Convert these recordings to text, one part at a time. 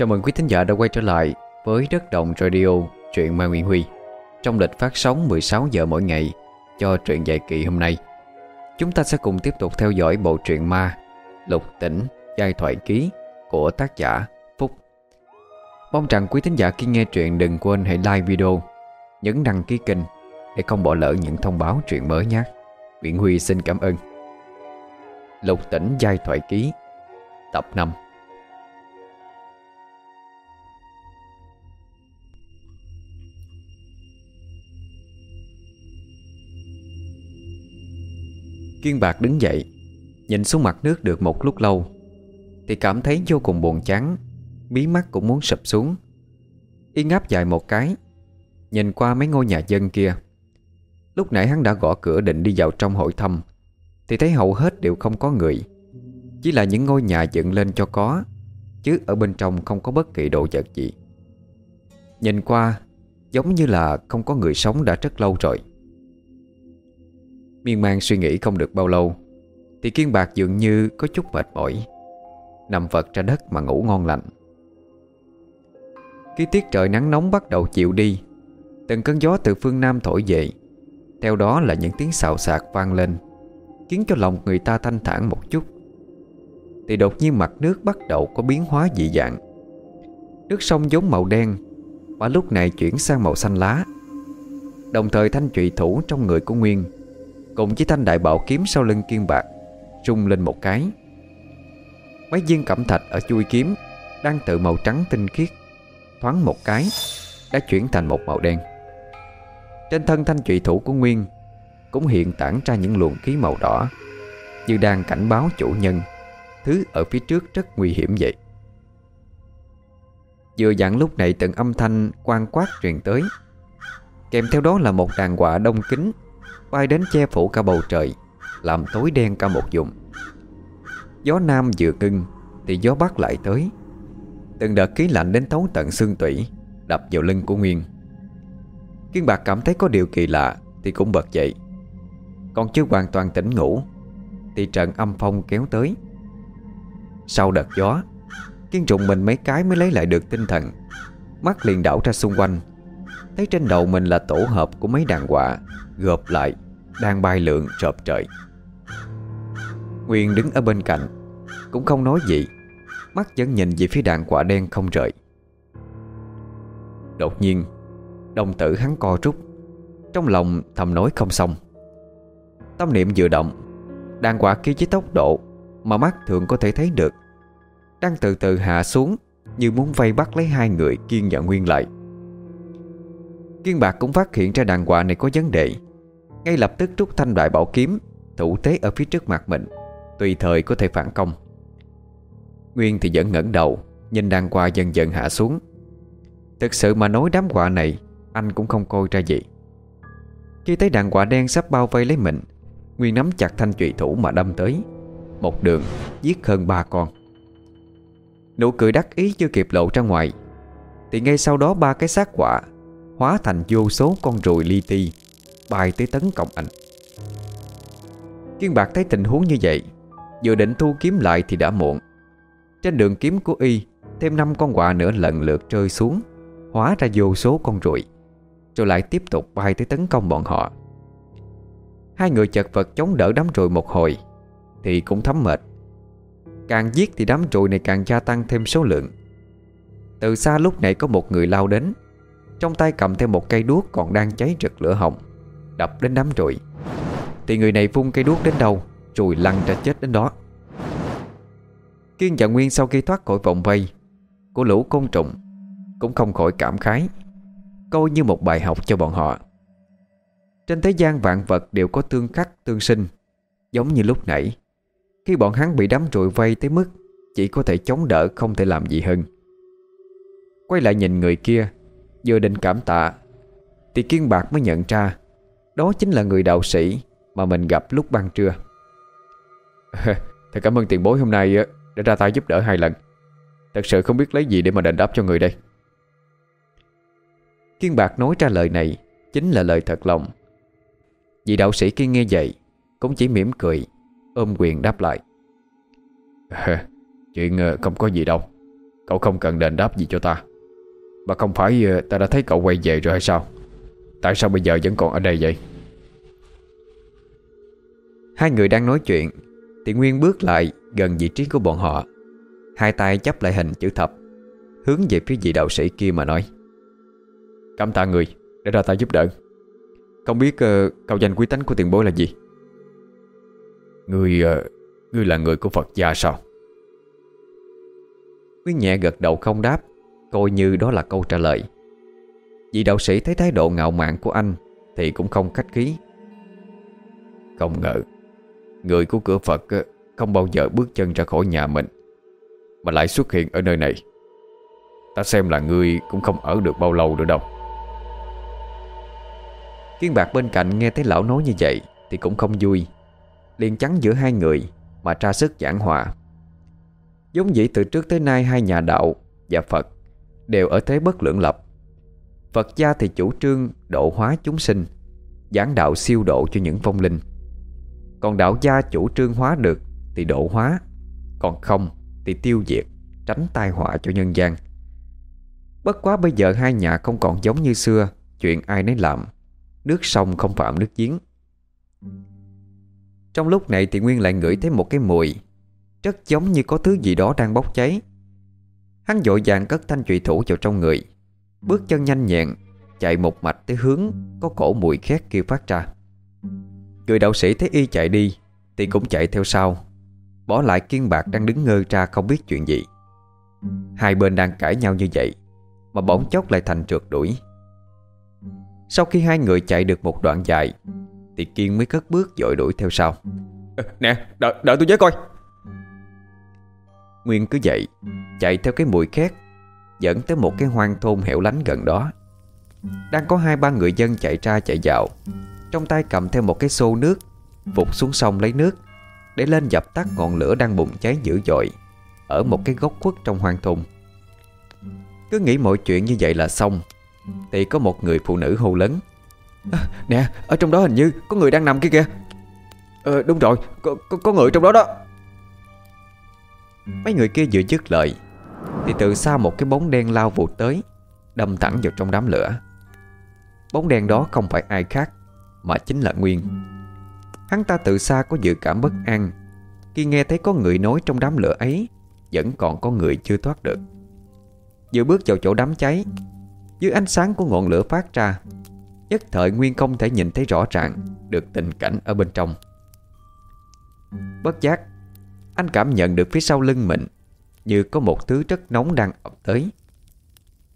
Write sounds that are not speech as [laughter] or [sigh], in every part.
Chào mừng quý thính giả đã quay trở lại với Đất Động Radio, truyện Mai Nguyễn Huy, Trong lịch phát sóng 16 giờ mỗi ngày cho truyện dài kỳ hôm nay. Chúng ta sẽ cùng tiếp tục theo dõi bộ truyện ma, Lục tỉnh, giai thoại ký của tác giả Phúc. Mong rằng quý thính giả khi nghe truyện đừng quên hãy like video, Nhấn đăng ký kênh để không bỏ lỡ những thông báo truyện mới nhé. Nguyễn Huy xin cảm ơn. Lục tỉnh, giai thoại ký, Tập 5 Kiên Bạc đứng dậy, Nhìn xuống mặt nước được một lúc lâu, Thì cảm thấy vô cùng buồn chán, Mí mắt cũng muốn sụp xuống. Y ngáp dài một cái, Nhìn qua mấy ngôi nhà dân kia. Lúc nãy hắn đã gõ cửa định đi vào trong hội thăm, Thì thấy hầu hết đều không có người. Chỉ là những ngôi nhà dựng lên cho có, Chứ ở bên trong không có bất kỳ đồ vật gì. Nhìn qua, Giống như là không có người sống đã rất lâu rồi. Miên man suy nghĩ không được bao lâu, Thì Kiên Bạc dường như có chút mệt mỏi, Nằm vật ra đất mà ngủ ngon lành. Khi tiết trời nắng nóng bắt đầu chịu đi, Từng cơn gió từ phương Nam thổi về. Theo đó là những tiếng xào xạc vang lên, Khiến cho lòng người ta thanh thản một chút. Thì đột nhiên mặt nước bắt đầu có biến hóa dị dạng. Nước sông giống màu đen, Và lúc này chuyển sang màu xanh lá. Đồng thời thanh trụy thủ trong người của Nguyên. Cùng với thanh đại bảo kiếm sau lưng kiên bạc, Rung lên một cái. Mấy viên cẩm thạch ở chui kiếm Đang tự màu trắng tinh khiết, Thoáng một cái Đã chuyển thành một màu đen. Trên thân thanh trụy thủ của Nguyên Cũng hiện tản ra những luồng khí màu đỏ, Như đang cảnh báo chủ nhân, Thứ ở phía trước rất nguy hiểm vậy. Vừa dặn lúc này từng âm thanh quan quát truyền tới, Kèm theo đó là một đàn quạ đông kính Bay đến che phủ cả bầu trời, Làm tối đen cả một vùng. Gió nam vừa ngưng, Thì gió bắc lại tới. Từng đợt khí lạnh đến thấu tận xương tủy, Đập vào lưng của Nguyên. Kiên Bạc cảm thấy có điều kỳ lạ, Thì cũng bật dậy. Còn chưa hoàn toàn tỉnh ngủ, Thì trận âm phong kéo tới. Sau đợt gió, Kiên trụng mình mấy cái mới lấy lại được tinh thần. Mắt liền đảo ra xung quanh, Thấy trên đầu mình là tổ hợp của mấy đàn quạ. Gộp lại, Đang bay lượn trợp trời. Nguyên đứng ở bên cạnh, Cũng không nói gì, Mắt vẫn nhìn về phía đàn quả đen không rời. Đột nhiên, Đồng tử hắn co rút, Trong lòng thầm nói không xong. Tâm niệm vừa động, Đàn quả kia với tốc độ Mà mắt thường có thể thấy được, Đang từ từ hạ xuống Như muốn vây bắt lấy hai người Kiên và Nguyên lại. Kiên Bạc cũng phát hiện ra đàn quả này có vấn đề. Ngay lập tức rút thanh đại bảo kiếm, Thủ thế ở phía trước mặt mình, Tùy thời có thể phản công. Nguyên thì vẫn ngẩng đầu, Nhìn đàn quạ dần dần hạ xuống. Thực sự mà nói đám quạ này, Anh cũng không coi ra gì. Khi thấy đàn quạ đen sắp bao vây lấy mình, Nguyên nắm chặt thanh trụy thủ mà đâm tới. Một đường, giết hơn ba con. Nụ cười đắc ý chưa kịp lộ ra ngoài, Thì ngay sau đó ba cái xác quạ Hóa thành vô số con ruồi li ti. Bay tới tấn công anh. Kiên Bạc thấy tình huống như vậy, Vừa định thu kiếm lại thì đã muộn. Trên đường kiếm của y, Thêm năm con quạ nữa lần lượt rơi xuống, Hóa ra vô số con ruồi, Rồi lại tiếp tục bay tới tấn công bọn họ. Hai người chật vật chống đỡ đám ruồi một hồi, Thì cũng thấm mệt. Càng giết thì đám ruồi này càng gia tăng thêm số lượng. Từ xa lúc này có một người lao đến, trong tay cầm theo một cây đuốc còn đang cháy rực lửa hồng. Đập đến đám rồi, Thì người này vung cây đuốc đến đâu Rồi lăn ra chết đến đó. Kiên và Nguyên sau khi thoát khỏi vòng vây Của lũ côn trùng Cũng không khỏi cảm khái Coi như một bài học cho bọn họ. Trên thế gian vạn vật đều có tương khắc tương sinh Giống như lúc nãy. Khi bọn hắn bị đám trụi vây tới mức Chỉ có thể chống đỡ không thể làm gì hơn. Quay lại nhìn người kia Vừa định cảm tạ Thì Kiên Bạc mới nhận ra đó chính là người đạo sĩ Mà mình gặp lúc ban trưa. [laughs] Thật cảm ơn tiền bối hôm nay ờ, Đã ra tay giúp đỡ hai lần. Thật sự không biết lấy gì để mà đền đáp cho người đây. Kiên Bạc nói ra lời này Chính là lời thật lòng. Vị đạo sĩ kia nghe vậy, Cũng chỉ mỉm cười, Ôm quyền đáp lại. [laughs] Chuyện ờ, không có gì đâu. Cậu không cần đền đáp gì cho ta. Mà không phải ờ, ta đã thấy cậu quay về rồi hay sao? Tại sao bây giờ vẫn còn ở đây vậy? Hai người đang nói chuyện Thì Nguyên bước lại gần vị trí của bọn họ. Hai tay chấp lại hình chữ thập Hướng về phía vị đạo sĩ kia mà nói. Cảm tạ người Để ra tay giúp đỡ. Không biết uh, câu danh quý tánh của tiền bối là gì? Ngươi uh, Ngươi là người của Phật gia sao? Nguyên nhẹ gật đầu không đáp Coi như đó là câu trả lời Vị đạo sĩ thấy thái độ ngạo mạn của anh Thì cũng không khách khí. Không ngờ, Người của cửa Phật ờ, không bao giờ bước chân ra khỏi nhà mình, Mà lại xuất hiện ở nơi này. Ta xem là ngươi cũng không ở được bao lâu nữa đâu. Kiên bạc bên cạnh nghe thấy lão nói như vậy Thì cũng không vui. Liền chắn giữa hai người Mà tra sức giảng hòa. Giống dĩ từ trước tới nay hai nhà đạo và Phật đều ở thế bất lưỡng lập. Phật gia thì chủ trương độ hóa chúng sinh, giảng đạo siêu độ cho những phong linh. Còn đạo gia chủ trương hóa được thì độ hóa, còn không thì tiêu diệt, tránh tai họa cho nhân gian. Bất quá bây giờ hai nhà không còn giống như xưa, chuyện ai nấy làm, nước sông không phạm nước giếng. Trong lúc này thì Nguyên lại ngửi thấy một cái mùi rất giống như có thứ gì đó đang bốc cháy Hắn dội vàng cất thanh trụy thủ vào trong người Bước chân nhanh nhẹn Chạy một mạch tới hướng Có cổ mùi khét kia phát ra. Người đạo sĩ thấy y chạy đi Thì cũng chạy theo sau Bỏ lại kiên bạc đang đứng ngơ ra không biết chuyện gì. Hai bên đang cãi nhau như vậy Mà bỗng chốc lại thành trượt đuổi. Sau khi hai người chạy được một đoạn dài Thì Kiên mới cất bước dội đuổi theo sau. Nè đợi, đợi tôi với coi. Nguyên cứ vậy Chạy theo cái mùi khét Dẫn tới một cái hoang thôn hẻo lánh gần đó. Đang có hai ba người dân chạy ra chạy vào. Trong tay cầm theo một cái xô nước vụt xuống sông lấy nước Để lên dập tắt ngọn lửa đang bùng cháy dữ dội Ở một cái góc khuất trong hoang thôn. Cứ nghĩ mọi chuyện như vậy là xong Thì có một người phụ nữ hô lớn. À, Nè, ở trong đó hình như có người đang nằm kia kìa. Ờ, đúng rồi, có, có, có người trong đó đó. Mấy người kia vừa dứt lời thì từ xa một cái bóng đen lao vụt tới, Đâm thẳng vào trong đám lửa. Bóng đen đó không phải ai khác, Mà chính là Nguyên. Hắn ta từ xa có dự cảm bất an. Khi nghe thấy có người nói trong đám lửa ấy, Vẫn còn có người chưa thoát được. Vừa bước vào chỗ đám cháy, Dưới ánh sáng của ngọn lửa phát ra, Nhất thời Nguyên không thể nhìn thấy rõ ràng Được tình cảnh ở bên trong. Bất giác, anh cảm nhận được phía sau lưng mình như có một thứ rất nóng đang ập tới.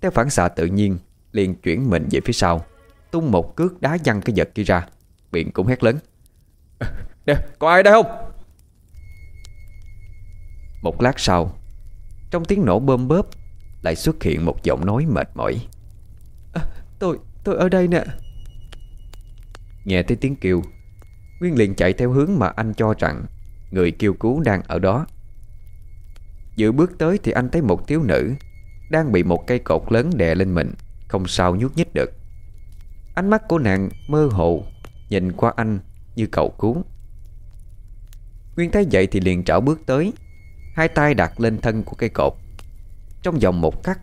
Theo phản xạ tự nhiên liền chuyển mình về phía sau Tung một cước đá văng cái vật kia ra Biện cũng hét lớn. [laughs] Nè có ai đây không? Một lát sau Trong tiếng nổ bơm bớp Lại xuất hiện một giọng nói mệt mỏi. À, Tôi, tôi ở đây nè. Nghe thấy tiếng kêu Nguyên liền chạy theo hướng mà anh cho rằng Người kêu cứu đang ở đó Dự bước tới thì anh thấy một thiếu nữ Đang bị một cây cột lớn đè lên mình, Không sao nhúc nhích được. Ánh mắt của nàng mơ hồ, Nhìn qua anh như cầu cứu Nguyên thấy vậy thì liền trảo bước tới, Hai tay đặt lên thân của cây cột. Trong vòng một khắc,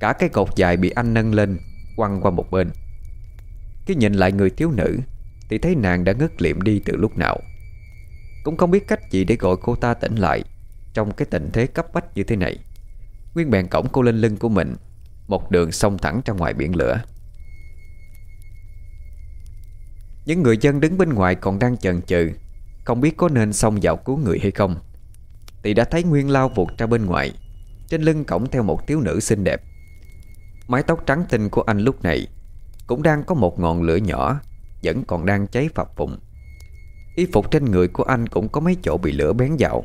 Cả cây cột dài bị anh nâng lên, Quăng qua một bên. Khi nhìn lại người thiếu nữ Thì thấy nàng đã ngất liệm đi từ lúc nào. Cũng không biết cách gì để gọi cô ta tỉnh lại. Trong cái tình thế cấp bách như thế này. Nguyên bèn cổng cô lên lưng của mình, Một đường xông thẳng ra ngoài biển lửa. Những người dân đứng bên ngoài còn đang chần chừ, Không biết có nên xông vào cứu người hay không. Thì đã thấy Nguyên lao vụt ra bên ngoài, Trên lưng cổng theo một thiếu nữ xinh đẹp. Mái tóc trắng tinh của anh lúc này Cũng đang có một ngọn lửa nhỏ, Vẫn còn đang cháy phập phụng Y phục trên người của anh cũng có mấy chỗ bị lửa bén dạo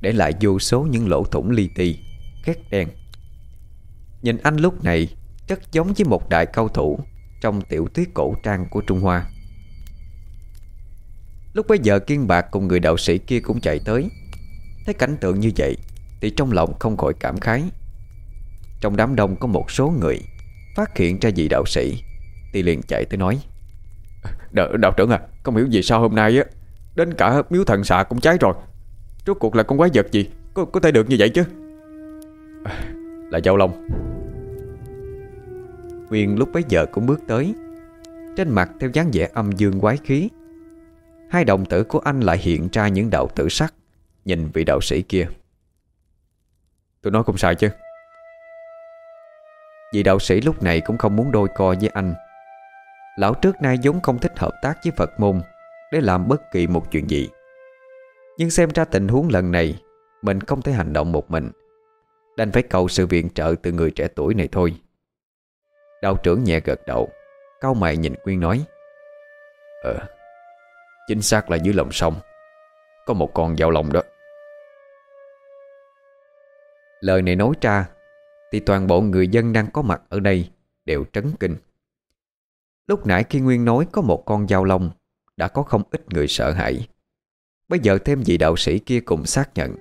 để lại vô số những lỗ thủng li ti Khét đen. Nhìn anh lúc này Rất giống với một đại cao thủ Trong tiểu thuyết cổ trang của Trung Hoa. Lúc bấy giờ Kiên Bạc cùng người đạo sĩ kia cũng chạy tới. Thấy cảnh tượng như vậy Thì trong lòng không khỏi cảm khái. Trong đám đông có một số người Phát hiện ra vị đạo sĩ Thì liền chạy tới nói Đạo, đạo trưởng à Không hiểu gì sao hôm nay á Đến cả miếu thần xạ cũng cháy rồi. Rốt cuộc là con quái vật gì? Có, có thể được như vậy chứ? Là Giao Long. Nguyên lúc bấy giờ cũng bước tới. Trên mặt theo dáng vẻ âm dương quái khí. Hai đồng tử của anh lại hiện ra những đạo tử sắc Nhìn vị đạo sĩ kia. Tôi nói không sai chứ. Vị đạo sĩ lúc này cũng không muốn đôi co với anh. Lão trước nay vốn không thích hợp tác với Phật môn Để làm bất kỳ một chuyện gì nhưng xem ra tình huống lần này, Mình không thể hành động một mình. Đành phải cầu sự viện trợ từ người trẻ tuổi này thôi. Đạo trưởng nhẹ gật đầu, Cao mày nhìn Quyên nói Ờ Chính xác là dưới lòng sông, Có một con dao lòng đó. Lời này nói ra, Thì toàn bộ người dân đang có mặt ở đây Đều trấn kinh. Lúc nãy khi Nguyên nói có một con dao long Đã có không ít người sợ hãi. Bây giờ thêm vị đạo sĩ kia cùng xác nhận.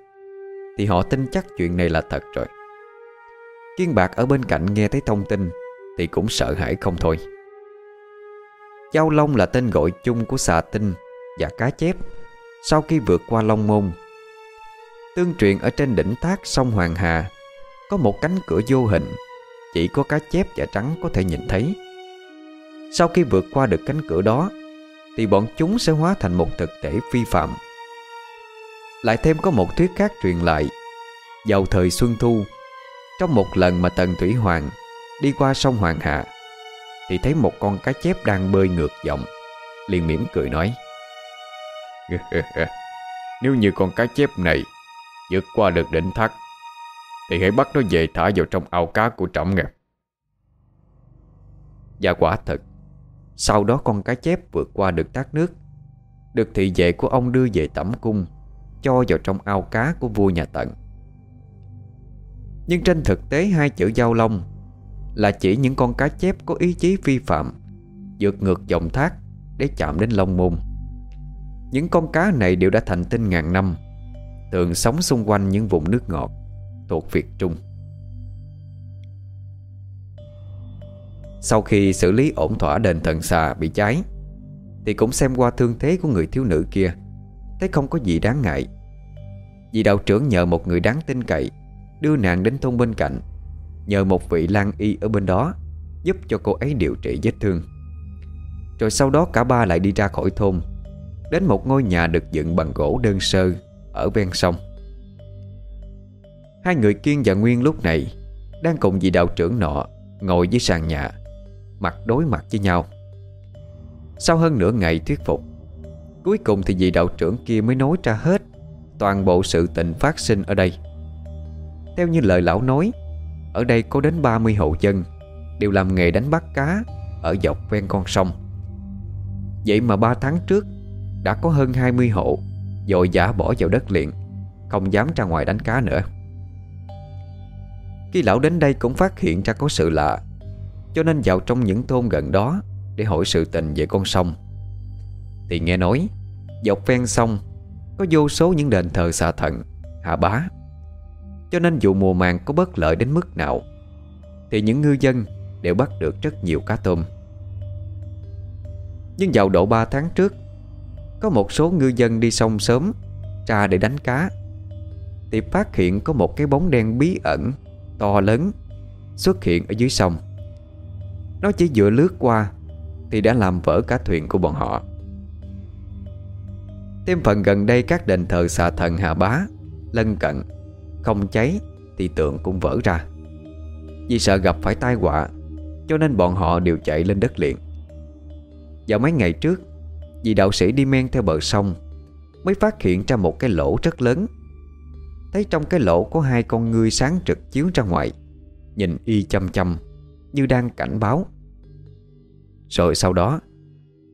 Thì họ tin chắc chuyện này là thật rồi. Kiên Bạc ở bên cạnh nghe thấy thông tin, Thì cũng sợ hãi không thôi. Giao Long là tên gọi chung của xà tinh và cá chép Sau khi vượt qua Long Môn. Tương truyền ở trên đỉnh thác sông Hoàng Hà, Có một cánh cửa vô hình, Chỉ có cá chép và trắng có thể nhìn thấy. Sau khi vượt qua được cánh cửa đó, Thì bọn chúng sẽ hóa thành một thực thể phi phạm. Lại thêm có một thuyết khác truyền lại. Vào thời Xuân Thu, Trong một lần mà Tần Thủy Hoàng Đi qua sông Hoàng hạ, Thì thấy một con cá chép đang bơi ngược dòng. Liền mỉm cười nói, [laughs] Nếu như con cá chép này vượt qua được đỉnh thác, Thì hãy bắt nó về thả vào trong ao cá của trọng nghe. Và quả thật, Sau đó con cá chép vượt qua được thác nước, Được thị vệ của ông đưa về tẩm cung. Cho vào trong ao cá của vua nhà Tận. Nhưng trên thực tế hai chữ giao long Là chỉ những con cá chép có ý chí vi phạm, vượt ngược dòng thác Để chạm đến long môn. Những con cá này đều đã thành tinh ngàn năm, Thường sống xung quanh những vùng nước ngọt Thuộc Việt Trung. Sau khi xử lý ổn thỏa đền thần xà bị cháy, Thì cũng xem qua thương thế của người thiếu nữ kia. Thấy không có gì đáng ngại. Vì đạo trưởng nhờ một người đáng tin cậy, Đưa nàng đến thôn bên cạnh, Nhờ một vị lang y ở bên đó, Giúp cho cô ấy điều trị vết thương. Rồi sau đó cả ba lại đi ra khỏi thôn, Đến một ngôi nhà được dựng bằng gỗ đơn sơ ở ven sông. Hai người Kiên và Nguyên lúc này Đang cùng vị đạo trưởng nọ Ngồi dưới sàn nhà, Mặt đối mặt với nhau. Sau hơn nửa ngày thuyết phục Cuối cùng thì vị đạo trưởng kia mới nói ra hết. Toàn bộ sự tình phát sinh ở đây. Theo như lời lão nói, Ở đây có đến 30 hộ dân, Đều làm nghề đánh bắt cá Ở dọc ven con sông. Vậy mà 3 tháng trước, Đã có hơn 20 hộ Dội giả bỏ vào đất liền, Không dám ra ngoài đánh cá nữa. Khi lão đến đây cũng phát hiện ra có sự lạ, Cho nên vào trong những thôn gần đó Để hỏi sự tình về con sông. Thì nghe nói, Dọc ven sông, Có vô số những đền thờ xà thần Hạ bá. Cho nên dù mùa màng có bất lợi đến mức nào, Thì những ngư dân Đều bắt được rất nhiều cá tôm. Nhưng vào độ 3 tháng trước, có một số ngư dân đi sông sớm Ra để đánh cá, Thì phát hiện có một cái bóng đen bí ẩn, To lớn, Xuất hiện ở dưới sông. Nó chỉ vừa lướt qua, Thì đã làm vỡ cả thuyền của bọn họ. Thêm phần gần đây các đền thờ xà thần hạ bá Lân cận, Không cháy thì tượng cũng vỡ ra. Vì sợ gặp phải tai họa, Cho nên bọn họ đều chạy lên đất liền. Vào mấy ngày trước vì đạo sĩ đi men theo bờ sông, Mới phát hiện ra một cái lỗ rất lớn. Thấy trong cái lỗ có hai con ngươi sáng trực chiếu ra ngoài, Nhìn y chăm chăm, Như đang cảnh báo. Rồi sau đó,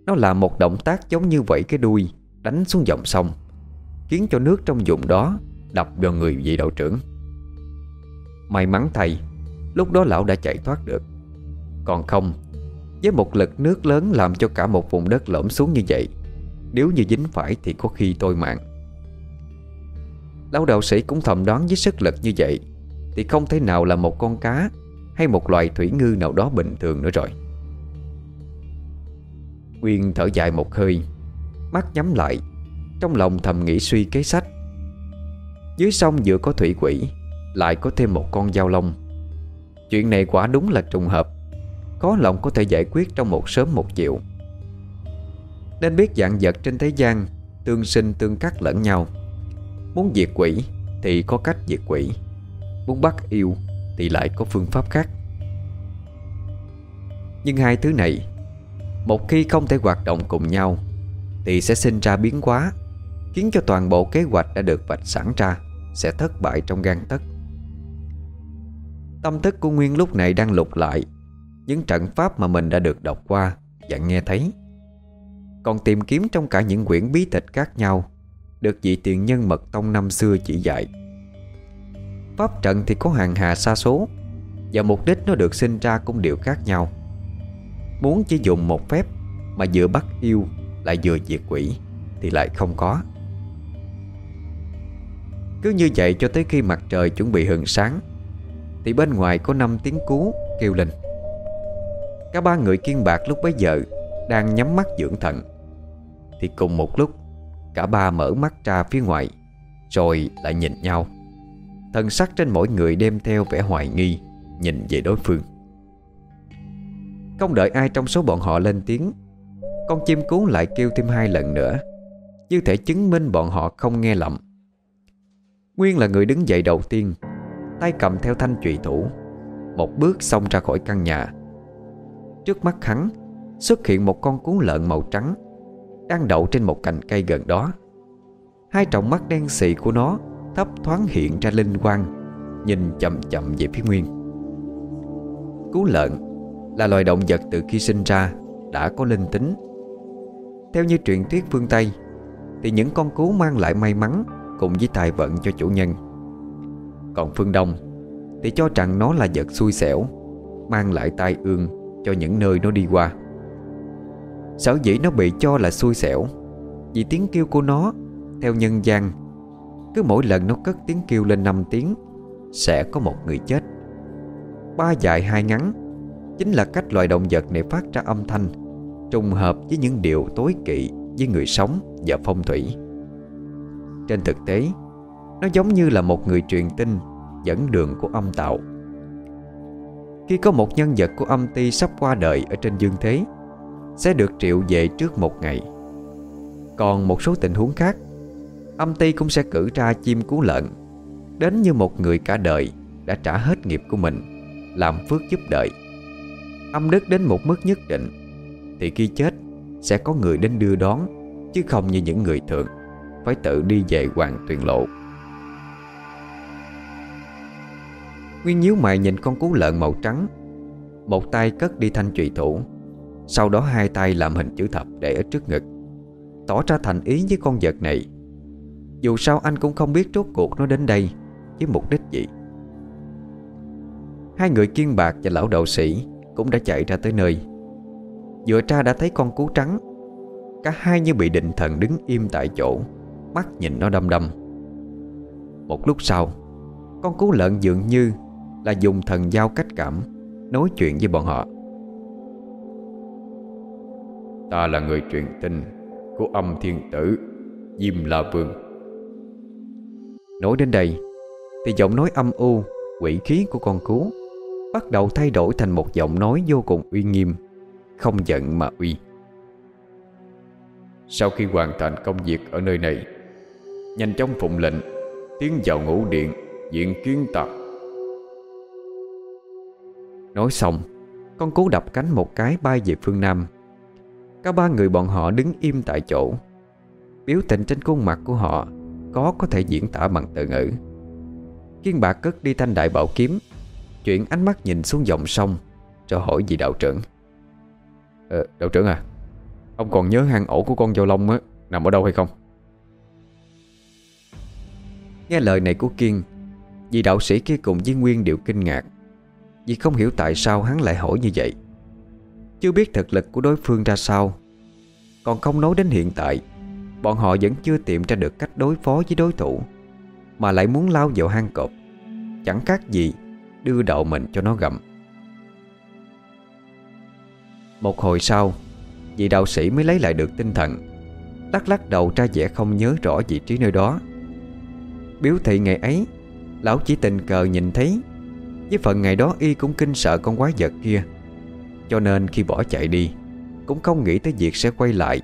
Nó làm một động tác giống như vậy cái đuôi. Đánh xuống dòng sông, Khiến cho nước trong vùng đó Đập vào người vị đạo trưởng. May mắn thầy Lúc đó lão đã chạy thoát được. Còn không, với một lực nước lớn làm cho cả một vùng đất lõm xuống như vậy, Nếu như dính phải thì có khi tôi mạng. Lão đạo sĩ cũng thầm đoán với sức lực như vậy, Thì không thể nào là một con cá Hay một loài thủy ngư nào đó bình thường nữa rồi. Nguyên thở dài một hơi. Mắt nhắm lại. Trong lòng thầm nghĩ suy kế sách. Dưới sông vừa có thủy quỷ, Lại có thêm một con dao lông. Chuyện này quả đúng là trùng hợp. Có lòng có thể giải quyết trong một sớm một chiều. Nên biết dạng vật trên thế gian Tương sinh tương cắt lẫn nhau. Muốn diệt quỷ thì có cách diệt quỷ. Muốn bắt yêu thì lại có phương pháp khác. Nhưng hai thứ này, Một khi không thể hoạt động cùng nhau thì sẽ sinh ra biến hóa, Khiến cho toàn bộ kế hoạch đã được vạch sẵn ra Sẽ thất bại trong gan tất Tâm thức của Nguyên lúc này đang lục lại, Những trận pháp mà mình đã được đọc qua Và nghe thấy. Còn tìm kiếm trong cả những quyển bí tịch khác nhau Được vị tiền nhân mật tông năm xưa chỉ dạy. Pháp trận thì có hàng hà xa số Và mục đích nó được sinh ra cũng đều khác nhau. Muốn chỉ dùng một phép Mà vừa bắt yêu lại vừa diệt quỷ Thì lại không có. Cứ như vậy cho tới khi mặt trời chuẩn bị hừng sáng, Thì bên ngoài có năm tiếng cú kêu lên. Cả ba người kiên bạc lúc bấy giờ Đang nhắm mắt dưỡng thận Thì cùng một lúc, Cả ba mở mắt ra phía ngoài, Rồi lại nhìn nhau. Thần sắc trên mỗi người đem theo vẻ hoài nghi, Nhìn về đối phương. Không đợi ai trong số bọn họ lên tiếng con chim cú lại kêu thêm hai lần nữa, Như thể chứng minh bọn họ không nghe lầm. Nguyên là người đứng dậy đầu tiên, Tay cầm theo thanh trụy thủ, Một bước xông ra khỏi căn nhà. Trước mắt hắn, Xuất hiện một con cú lợn màu trắng, Đang đậu trên một cành cây gần đó. Hai trọng mắt đen xì của nó Thấp thoáng hiện ra linh quang, Nhìn chậm chậm về phía Nguyên. Cú lợn Là loài động vật từ khi sinh ra Đã có linh tính. Theo như truyền thuyết phương Tây, Thì những con cú mang lại may mắn Cùng với tài vận cho chủ nhân. Còn phương Đông Thì cho rằng nó là vật xui xẻo, Mang lại tai ương Cho những nơi nó đi qua. Sở dĩ nó bị cho là xui xẻo, Vì tiếng kêu của nó, Theo nhân gian, cứ mỗi lần nó cất tiếng kêu lên 5 tiếng, Sẽ có một người chết. Ba dài hai ngắn Chính là cách loài động vật này phát ra âm thanh. Trùng hợp với những điều tối kỵ Với người sống và phong thủy. Trên thực tế, Nó giống như là một người truyền tin Dẫn đường của âm tạo. Khi có một nhân vật của âm ti sắp qua đời Ở trên dương thế, Sẽ được triệu về trước một ngày. Còn một số tình huống khác, Âm ty cũng sẽ cử ra chim cú lợn, Đến như một người cả đời Đã trả hết nghiệp của mình, Làm phước giúp đời Âm đức đến một mức nhất định. Thì khi chết Sẽ có người đến đưa đón, Chứ không như những người thường, Phải tự đi về hoàng tuyền lộ. Nguyên nhíu mày nhìn con cú lợn màu trắng, Một tay cất đi thanh trụy thủ, Sau đó hai tay làm hình chữ thập để ở trước ngực, Tỏ ra thành ý với con vật này. Dù sao anh cũng không biết rốt cuộc nó đến đây Với mục đích gì. Hai người kiên bạc và lão đạo sĩ Cũng đã chạy ra tới nơi. Vừa ra đã thấy con cú trắng. Cả hai như bị định thần đứng im tại chỗ, Mắt nhìn nó đâm đâm Một lúc sau, Con cú lợn dường như Là dùng thần giao cách cảm, Nói chuyện với bọn họ. Ta là người truyền tin Của âm thiên tử Diêm La Vương. Nói đến đây, Thì giọng nói âm u, Quỷ khí của con cú Bắt đầu thay đổi thành một giọng nói vô cùng uy nghiêm. Không giận mà uy. Sau khi hoàn thành công việc ở nơi này, Nhanh chóng phụng lệnh, Tiến vào ngũ điện Diện kiến tập. Nói xong, Con cú đập cánh một cái bay về phương Nam. Cả ba người bọn họ đứng im tại chỗ. Biểu tình trên khuôn mặt của họ có có thể diễn tả bằng từ ngữ. Kiên bạc cất đi thanh đại bảo kiếm, Chuyển ánh mắt nhìn xuống dòng sông Cho hỏi gì đạo trưởng. Ờ, đạo trưởng à Ông còn nhớ hang ổ của con dao long á Nằm ở đâu hay không? Nghe lời này của Kiên Vì đạo sĩ kia cùng với Nguyên đều kinh ngạc Vì không hiểu tại sao hắn lại hỏi như vậy. Chưa biết thực lực của đối phương ra sao Còn không nói đến hiện tại Bọn họ vẫn chưa tìm ra được cách đối phó với đối thủ Mà lại muốn lao vào hang cọp Chẳng khác gì Đưa đậu mình cho nó gặm. Một hồi sau, Vị đạo sĩ mới lấy lại được tinh thần Lắc lắc đầu ra vẻ không nhớ rõ vị trí nơi đó. Biếu thị ngày ấy, Lão chỉ tình cờ nhìn thấy, Với phần ngày đó y cũng kinh sợ con quái vật kia. Cho nên khi bỏ chạy đi, Cũng không nghĩ tới việc sẽ quay lại,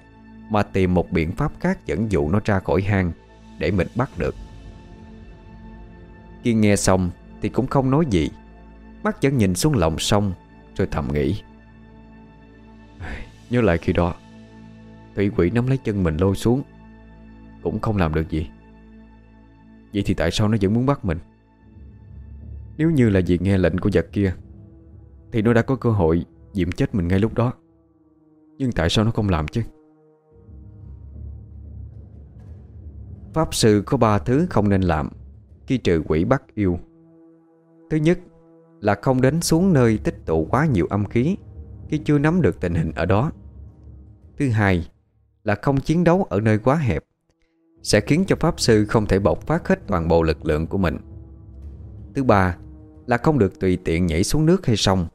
Mà tìm một biện pháp khác dẫn dụ nó ra khỏi hang Để mình bắt được. Khi nghe xong Thì cũng không nói gì Mắt vẫn nhìn xuống lòng sông, Rồi thầm nghĩ. Nhớ lại khi đó, Thủy quỷ nắm lấy chân mình lôi xuống, Cũng không làm được gì. Vậy thì tại sao nó vẫn muốn bắt mình? Nếu như là vì nghe lệnh của vật kia, Thì nó đã có cơ hội Diệm chết mình ngay lúc đó. Nhưng tại sao nó không làm chứ? Pháp sư có ba thứ không nên làm Khi trừ quỷ bắt yêu. Thứ nhất là không đến xuống nơi tích tụ quá nhiều âm khí Khi chưa nắm được tình hình ở đó. Thứ hai là không chiến đấu ở nơi quá hẹp, Sẽ khiến cho Pháp Sư không thể bộc phát hết toàn bộ lực lượng của mình. Thứ ba là không được tùy tiện nhảy xuống nước hay sông.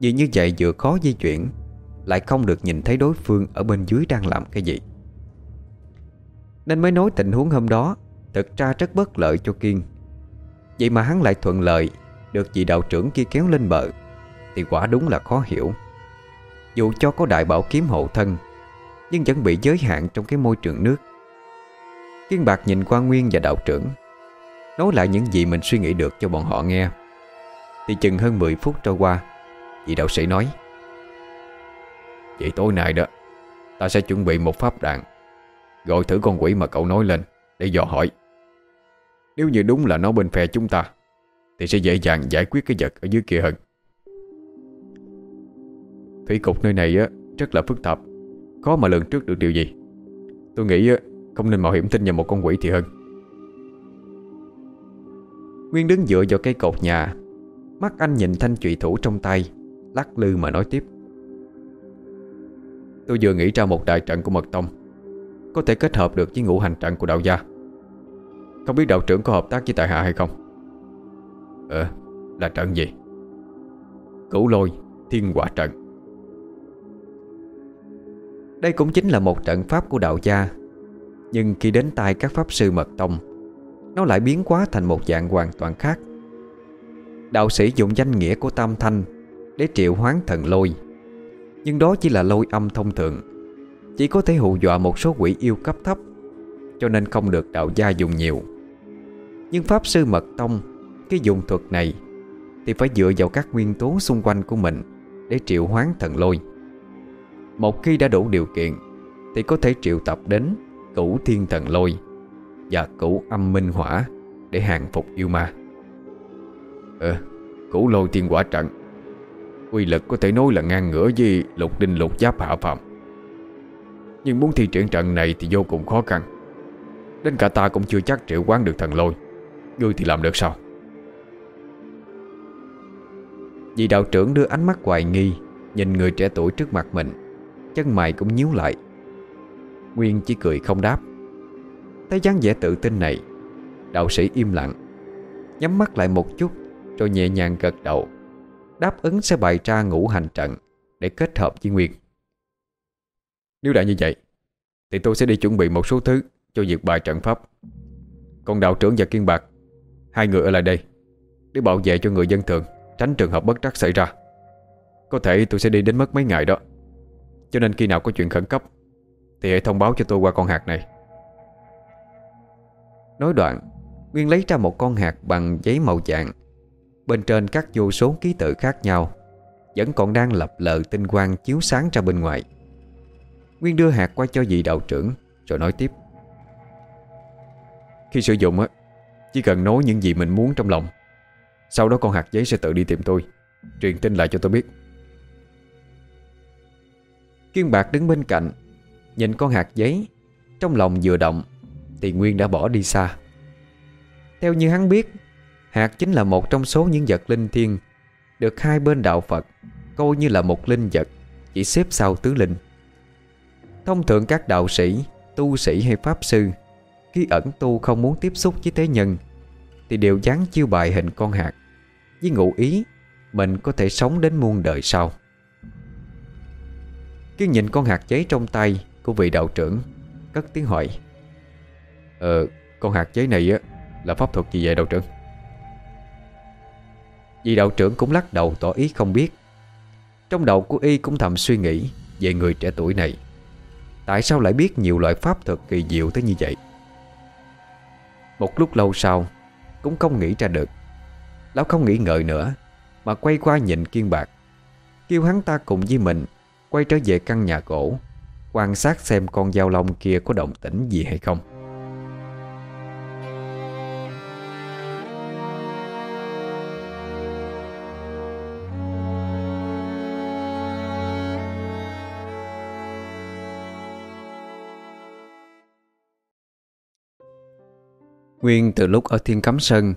Vì như vậy vừa khó di chuyển, Lại không được nhìn thấy đối phương ở bên dưới đang làm cái gì. Nên mới nói tình huống hôm đó Thực ra rất bất lợi cho Kiên. Vậy mà hắn lại thuận lợi Được vị đạo trưởng kia kéo lên bờ, Thì quả đúng là khó hiểu. Dù cho có đại bảo kiếm hộ thân, Nhưng vẫn bị giới hạn trong cái môi trường nước. Kiên Bạc nhìn quan Nguyên và đạo trưởng, Nói lại những gì mình suy nghĩ được cho bọn họ nghe. Thì chừng hơn 10 phút trôi qua, Vị đạo sĩ nói, Vậy tối nay đó, Ta sẽ chuẩn bị một pháp đạn, Gọi thử con quỷ mà cậu nói lên Để dò hỏi. Nếu như đúng là nó bên phe chúng ta, Thì sẽ dễ dàng giải quyết cái vật ở dưới kia hơn. Thủy cục nơi này á, rất là phức tạp. Khó mà lường trước được điều gì. Tôi nghĩ không nên mạo hiểm tin vào một con quỷ thì hơn. Nguyên đứng dựa vào cây cột nhà. Mắt anh nhìn thanh trụy thủ trong tay, Lắc lư mà nói tiếp. Tôi vừa nghĩ ra một đại trận của mật tông, Có thể kết hợp được với ngũ hành trận của đạo gia. Không biết đạo trưởng có hợp tác với tại hạ hay không? Ờ Là trận gì? Cửu lôi, thiên quả trận. Đây cũng chính là một trận pháp của đạo gia. Nhưng khi đến tay các pháp sư mật tông, Nó lại biến hóa thành một dạng hoàn toàn khác. Đạo sĩ dùng danh nghĩa của Tam Thanh Để triệu hoán thần lôi. Nhưng đó chỉ là lôi âm thông thường, Chỉ có thể hù dọa một số quỷ yêu cấp thấp, Cho nên không được đạo gia dùng nhiều. Nhưng Pháp Sư Mật Tông Cái dùng thuật này Thì phải dựa vào các nguyên tố xung quanh của mình Để triệu hoán thần lôi. Một khi đã đủ điều kiện, Thì có thể triệu tập đến Cửu thiên thần lôi Và cửu âm minh hỏa Để hàng phục yêu ma. Ờ Cửu lôi thiên quả trận. Quy lực có thể nói là ngang ngửa với lục đinh lục giáp hạ phạm Nhưng muốn thi triển trận này thì vô cùng khó khăn. Đến cả ta cũng chưa chắc triệu quán được thần lôi. Ngươi thì làm được sao? Vì đạo trưởng đưa ánh mắt hoài nghi, Nhìn người trẻ tuổi trước mặt mình. Chân mày cũng nhíu lại. Nguyên chỉ cười không đáp. Thấy dáng vẻ tự tin này, Đạo sĩ im lặng, Nhắm mắt lại một chút Rồi nhẹ nhàng gật đầu. Đáp ứng sẽ bày ra ngũ hành trận Để kết hợp với Nguyên. Nếu đã như vậy, Thì tôi sẽ đi chuẩn bị một số thứ Cho việc bài trận pháp. Còn đạo trưởng và kiên bạc, Hai người ở lại đây Để bảo vệ cho người dân thường, Tránh trường hợp bất trắc xảy ra. Có thể tôi sẽ đi đến mất mấy ngày đó. Cho nên khi nào có chuyện khẩn cấp, Thì hãy thông báo cho tôi qua con hạt này. Nói đoạn, Nguyên lấy ra một con hạt bằng giấy màu vàng. Bên trên các vô số ký tự khác nhau, Vẫn còn đang lập lờ tinh quang chiếu sáng ra bên ngoài. Nguyên đưa hạt qua cho vị đạo trưởng, Rồi nói tiếp. Khi sử dụng á, Chỉ cần nói những gì mình muốn trong lòng, Sau đó con hạt giấy sẽ tự đi tìm tôi, Truyền tin lại cho tôi biết. Kiên Bạc đứng bên cạnh, Nhìn con hạt giấy. Trong lòng vừa động, Thì Nguyên đã bỏ đi xa. Theo như hắn biết, Hạt chính là một trong số những vật linh thiêng Được hai bên đạo Phật Coi như là một linh vật Chỉ xếp sau tứ linh. Thông thường các đạo sĩ, Tu sĩ hay pháp sư, Khi ẩn tu không muốn tiếp xúc với thế nhân, Thì đều dán chiêu bài hình con hạt, Với ngụ ý Mình có thể sống đến muôn đời sau. Kiên nhìn con hạt giấy trong tay Của vị đạo trưởng Cất tiếng hỏi. Ờ con hạt giấy này á, Là pháp thuật gì vậy đạo trưởng? Vị đạo trưởng cũng lắc đầu tỏ ý không biết. Trong đầu của y cũng thầm suy nghĩ Về người trẻ tuổi này. Tại sao lại biết nhiều loại pháp thuật kỳ diệu tới như vậy? Một lúc lâu sau, Cũng không nghĩ ra được. Lão không nghĩ ngợi nữa, Mà quay qua nhìn kiên bạc. Kêu hắn ta cùng với mình Quay trở về căn nhà cổ, Quan sát xem con dao long kia có động tĩnh gì hay không. Nguyên từ lúc ở Thiên Cấm Sơn,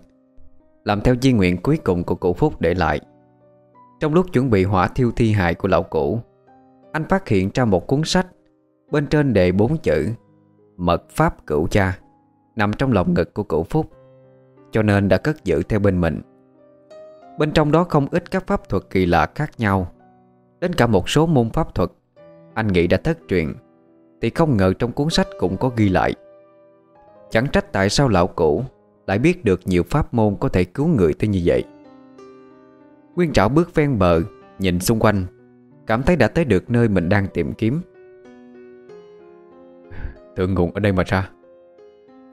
Làm theo di nguyện cuối cùng của cụ Phúc để lại. Trong lúc chuẩn bị hỏa thiêu thi hại của lão cũ anh phát hiện ra một cuốn sách, Bên trên đề bốn chữ, Mật Pháp Cửu Cha Nằm trong lòng ngực của cửu Phúc, Cho nên đã cất giữ theo bên mình. Bên trong đó không ít các pháp thuật kỳ lạ khác nhau. Đến cả một số môn pháp thuật, Anh nghĩ đã thất truyền, Thì không ngờ trong cuốn sách cũng có ghi lại. Chẳng trách tại sao lão cũ Lại biết được nhiều pháp môn có thể cứu người tới như vậy. Nguyên trảo bước ven bờ, Nhìn xung quanh. Cảm thấy đã tới được nơi mình đang tìm kiếm. Thượng nguồn ở đây mà ra.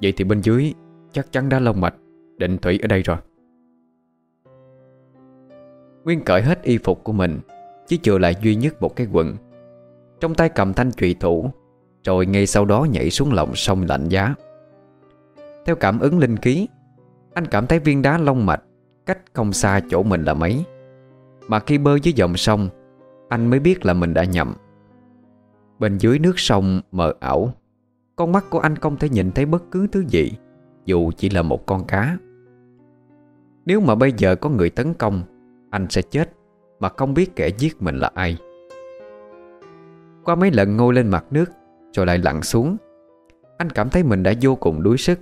Vậy thì bên dưới Chắc chắn đã lông mạch, Định thủy ở đây rồi. Nguyên cởi hết y phục của mình, Chỉ chừa lại duy nhất một cái quần. Trong tay cầm thanh trụy thủ, Rồi ngay sau đó nhảy xuống lòng sông lạnh giá. Theo cảm ứng linh khí, Anh cảm thấy viên đá long mạch Cách không xa chỗ mình là mấy. Mà khi bơi dưới dòng sông anh mới biết là mình đã nhầm. Bên dưới nước sông mờ ảo, Con mắt của anh không thể nhìn thấy bất cứ thứ gì, Dù chỉ là một con cá. Nếu mà bây giờ có người tấn công, Anh sẽ chết Mà không biết kẻ giết mình là ai. Qua mấy lần ngô lên mặt nước, Rồi lại lặn xuống, Anh cảm thấy mình đã vô cùng đuối sức.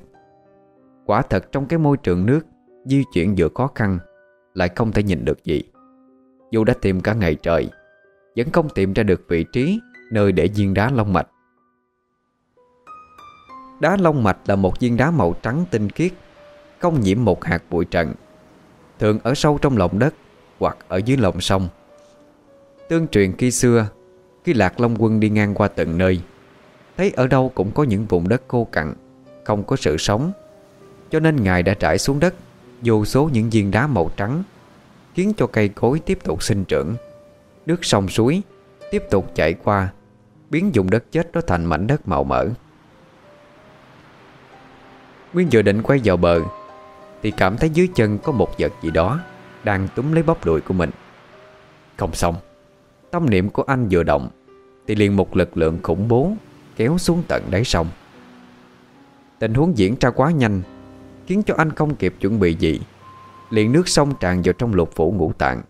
Quả thật trong cái môi trường nước, Di chuyển vừa khó khăn, Lại không thể nhìn được gì, Dù đã tìm cả ngày trời. Vẫn không tìm ra được vị trí Nơi để viên đá long mạch. Đá long mạch là một viên đá màu trắng tinh khiết, Không nhiễm một hạt bụi trần Thường ở sâu trong lòng đất Hoặc ở dưới lòng sông. Tương truyền khi xưa, Khi Lạc Long Quân đi ngang qua tận nơi, Thấy ở đâu cũng có những vùng đất khô cằn, Không có sự sống, cho nên Ngài đã trải xuống đất, Vô số những viên đá màu trắng, Khiến cho cây cối tiếp tục sinh trưởng. Nước sông suối, Tiếp tục chảy qua, Biến vùng đất chết đó thành mảnh đất màu mỡ. Nguyên vừa định quay vào bờ, Thì cảm thấy dưới chân có một vật gì đó Đang túm lấy bắp đùi của mình. Không xong, Tâm niệm của anh vừa động, Thì liền một lực lượng khủng bố Kéo xuống tận đáy sông. Tình huống diễn ra quá nhanh, Khiến cho anh không kịp chuẩn bị gì. Liền nước sông tràn vào trong lục phủ ngũ tạng.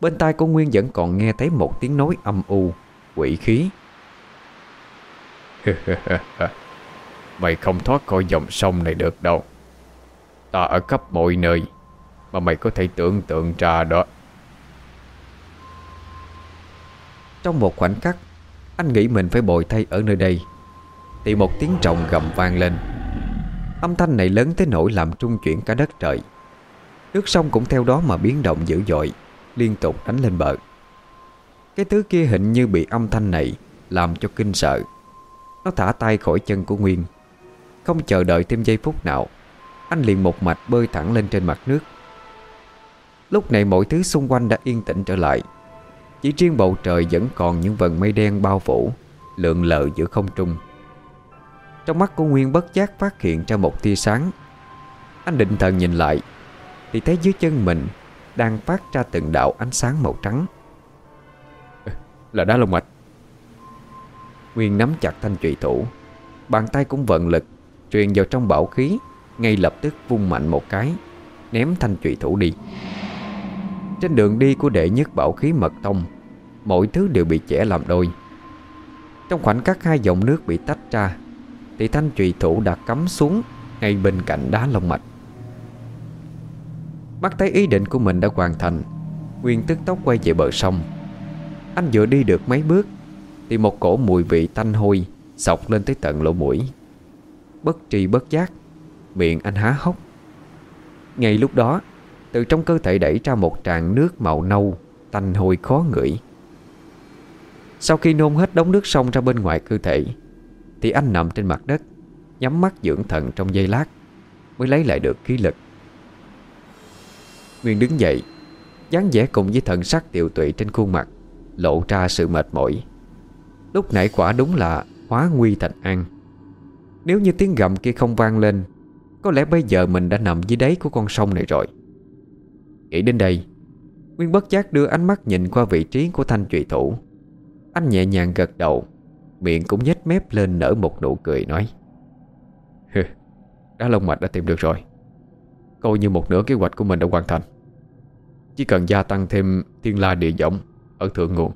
Bên tai của Nguyên vẫn còn nghe thấy một tiếng nói âm u, Quỷ khí. [laughs] Mày không thoát khỏi dòng sông này được đâu. Ta ở khắp mọi nơi Mà mày có thể tưởng tượng ra đó. Trong một khoảnh khắc, Anh nghĩ mình phải bồi thay ở nơi đây, Thì một tiếng trọng gầm vang lên. Âm thanh này lớn tới nỗi làm trung chuyển cả đất trời. Nước sông cũng theo đó mà biến động dữ dội. Liên tục đánh lên bờ. Cái thứ kia hình như bị âm thanh này Làm cho kinh sợ. Nó thả tay khỏi chân của Nguyên. Không chờ đợi thêm giây phút nào, Anh liền một mạch bơi thẳng lên trên mặt nước. Lúc này mọi thứ xung quanh đã yên tĩnh trở lại. Chỉ riêng bầu trời vẫn còn những vần mây đen bao phủ, Lượn lờ giữa không trung. Trong mắt của Nguyên bất giác phát hiện ra một tia sáng. Anh định thần nhìn lại, Thì thấy dưới chân mình đang phát ra từng đạo ánh sáng màu trắng. Là đá lông mạch. Nguyên nắm chặt thanh trụy thủ Bàn tay cũng vận lực Truyền vào trong bảo khí Ngay lập tức vung mạnh một cái Ném thanh trụy thủ đi. Trên đường đi của đệ nhất bảo khí mật tông Mọi thứ đều bị chẻ làm đôi. Trong khoảnh khắc hai dòng nước bị tách ra thì thanh trùy thủ đã cắm xuống Ngay bên cạnh đá lông mạch Bắt thấy ý định của mình đã hoàn thành. Nguyên tức tốc quay về bờ sông. Anh vừa đi được mấy bước, Thì một cổ mùi vị tanh hôi Sọc lên tới tận lỗ mũi. Bất tri bất giác, Miệng anh há hốc. Ngay lúc đó, Từ trong cơ thể đẩy ra một tràng nước màu nâu, Tanh hôi khó ngửi. Sau khi nôn hết đống nước sông ra bên ngoài cơ thể, Thì anh nằm trên mặt đất, Nhắm mắt dưỡng thần trong giây lát, Mới lấy lại được khí lực. Nguyên đứng dậy dáng vẻ cùng với thần sắc tiều tụy trên khuôn mặt Lộ ra sự mệt mỏi. Lúc nãy quả đúng là hóa nguy thành an. Nếu như tiếng gầm kia không vang lên Có lẽ bây giờ mình đã nằm dưới đáy của con sông này rồi. Nghĩ đến đây Nguyên bất giác đưa ánh mắt nhìn qua vị trí của thanh trụy thủ. Anh nhẹ nhàng gật đầu Miệng cũng nhếch mép lên nở một nụ cười nói "Hừ, Đá lông mạch đã tìm được rồi. Coi như một nửa kế hoạch của mình đã hoàn thành. Chỉ cần gia tăng thêm thiên la địa giọng Ở thượng nguồn,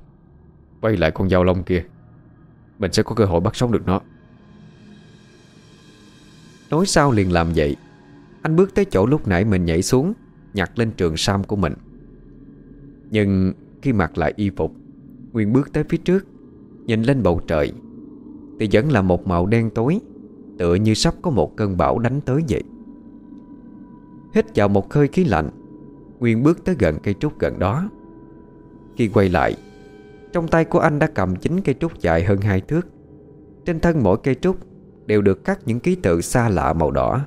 Quay lại con dao lông kia, Mình sẽ có cơ hội bắt sống được nó. Nói sao liền làm vậy, Anh bước tới chỗ lúc nãy mình nhảy xuống, Nhặt lên trường sam của mình. Nhưng khi mặc lại y phục, Nguyên bước tới phía trước, Nhìn lên bầu trời, Thì vẫn là một màu đen tối, Tựa như sắp có một cơn bão đánh tới vậy. Hít vào một hơi khí lạnh, Nguyên bước tới gần cây trúc gần đó. Khi quay lại, Trong tay của anh đã cầm chính cây trúc dài hơn hai thước. Trên thân mỗi cây trúc Đều được cắt những ký tự xa lạ màu đỏ,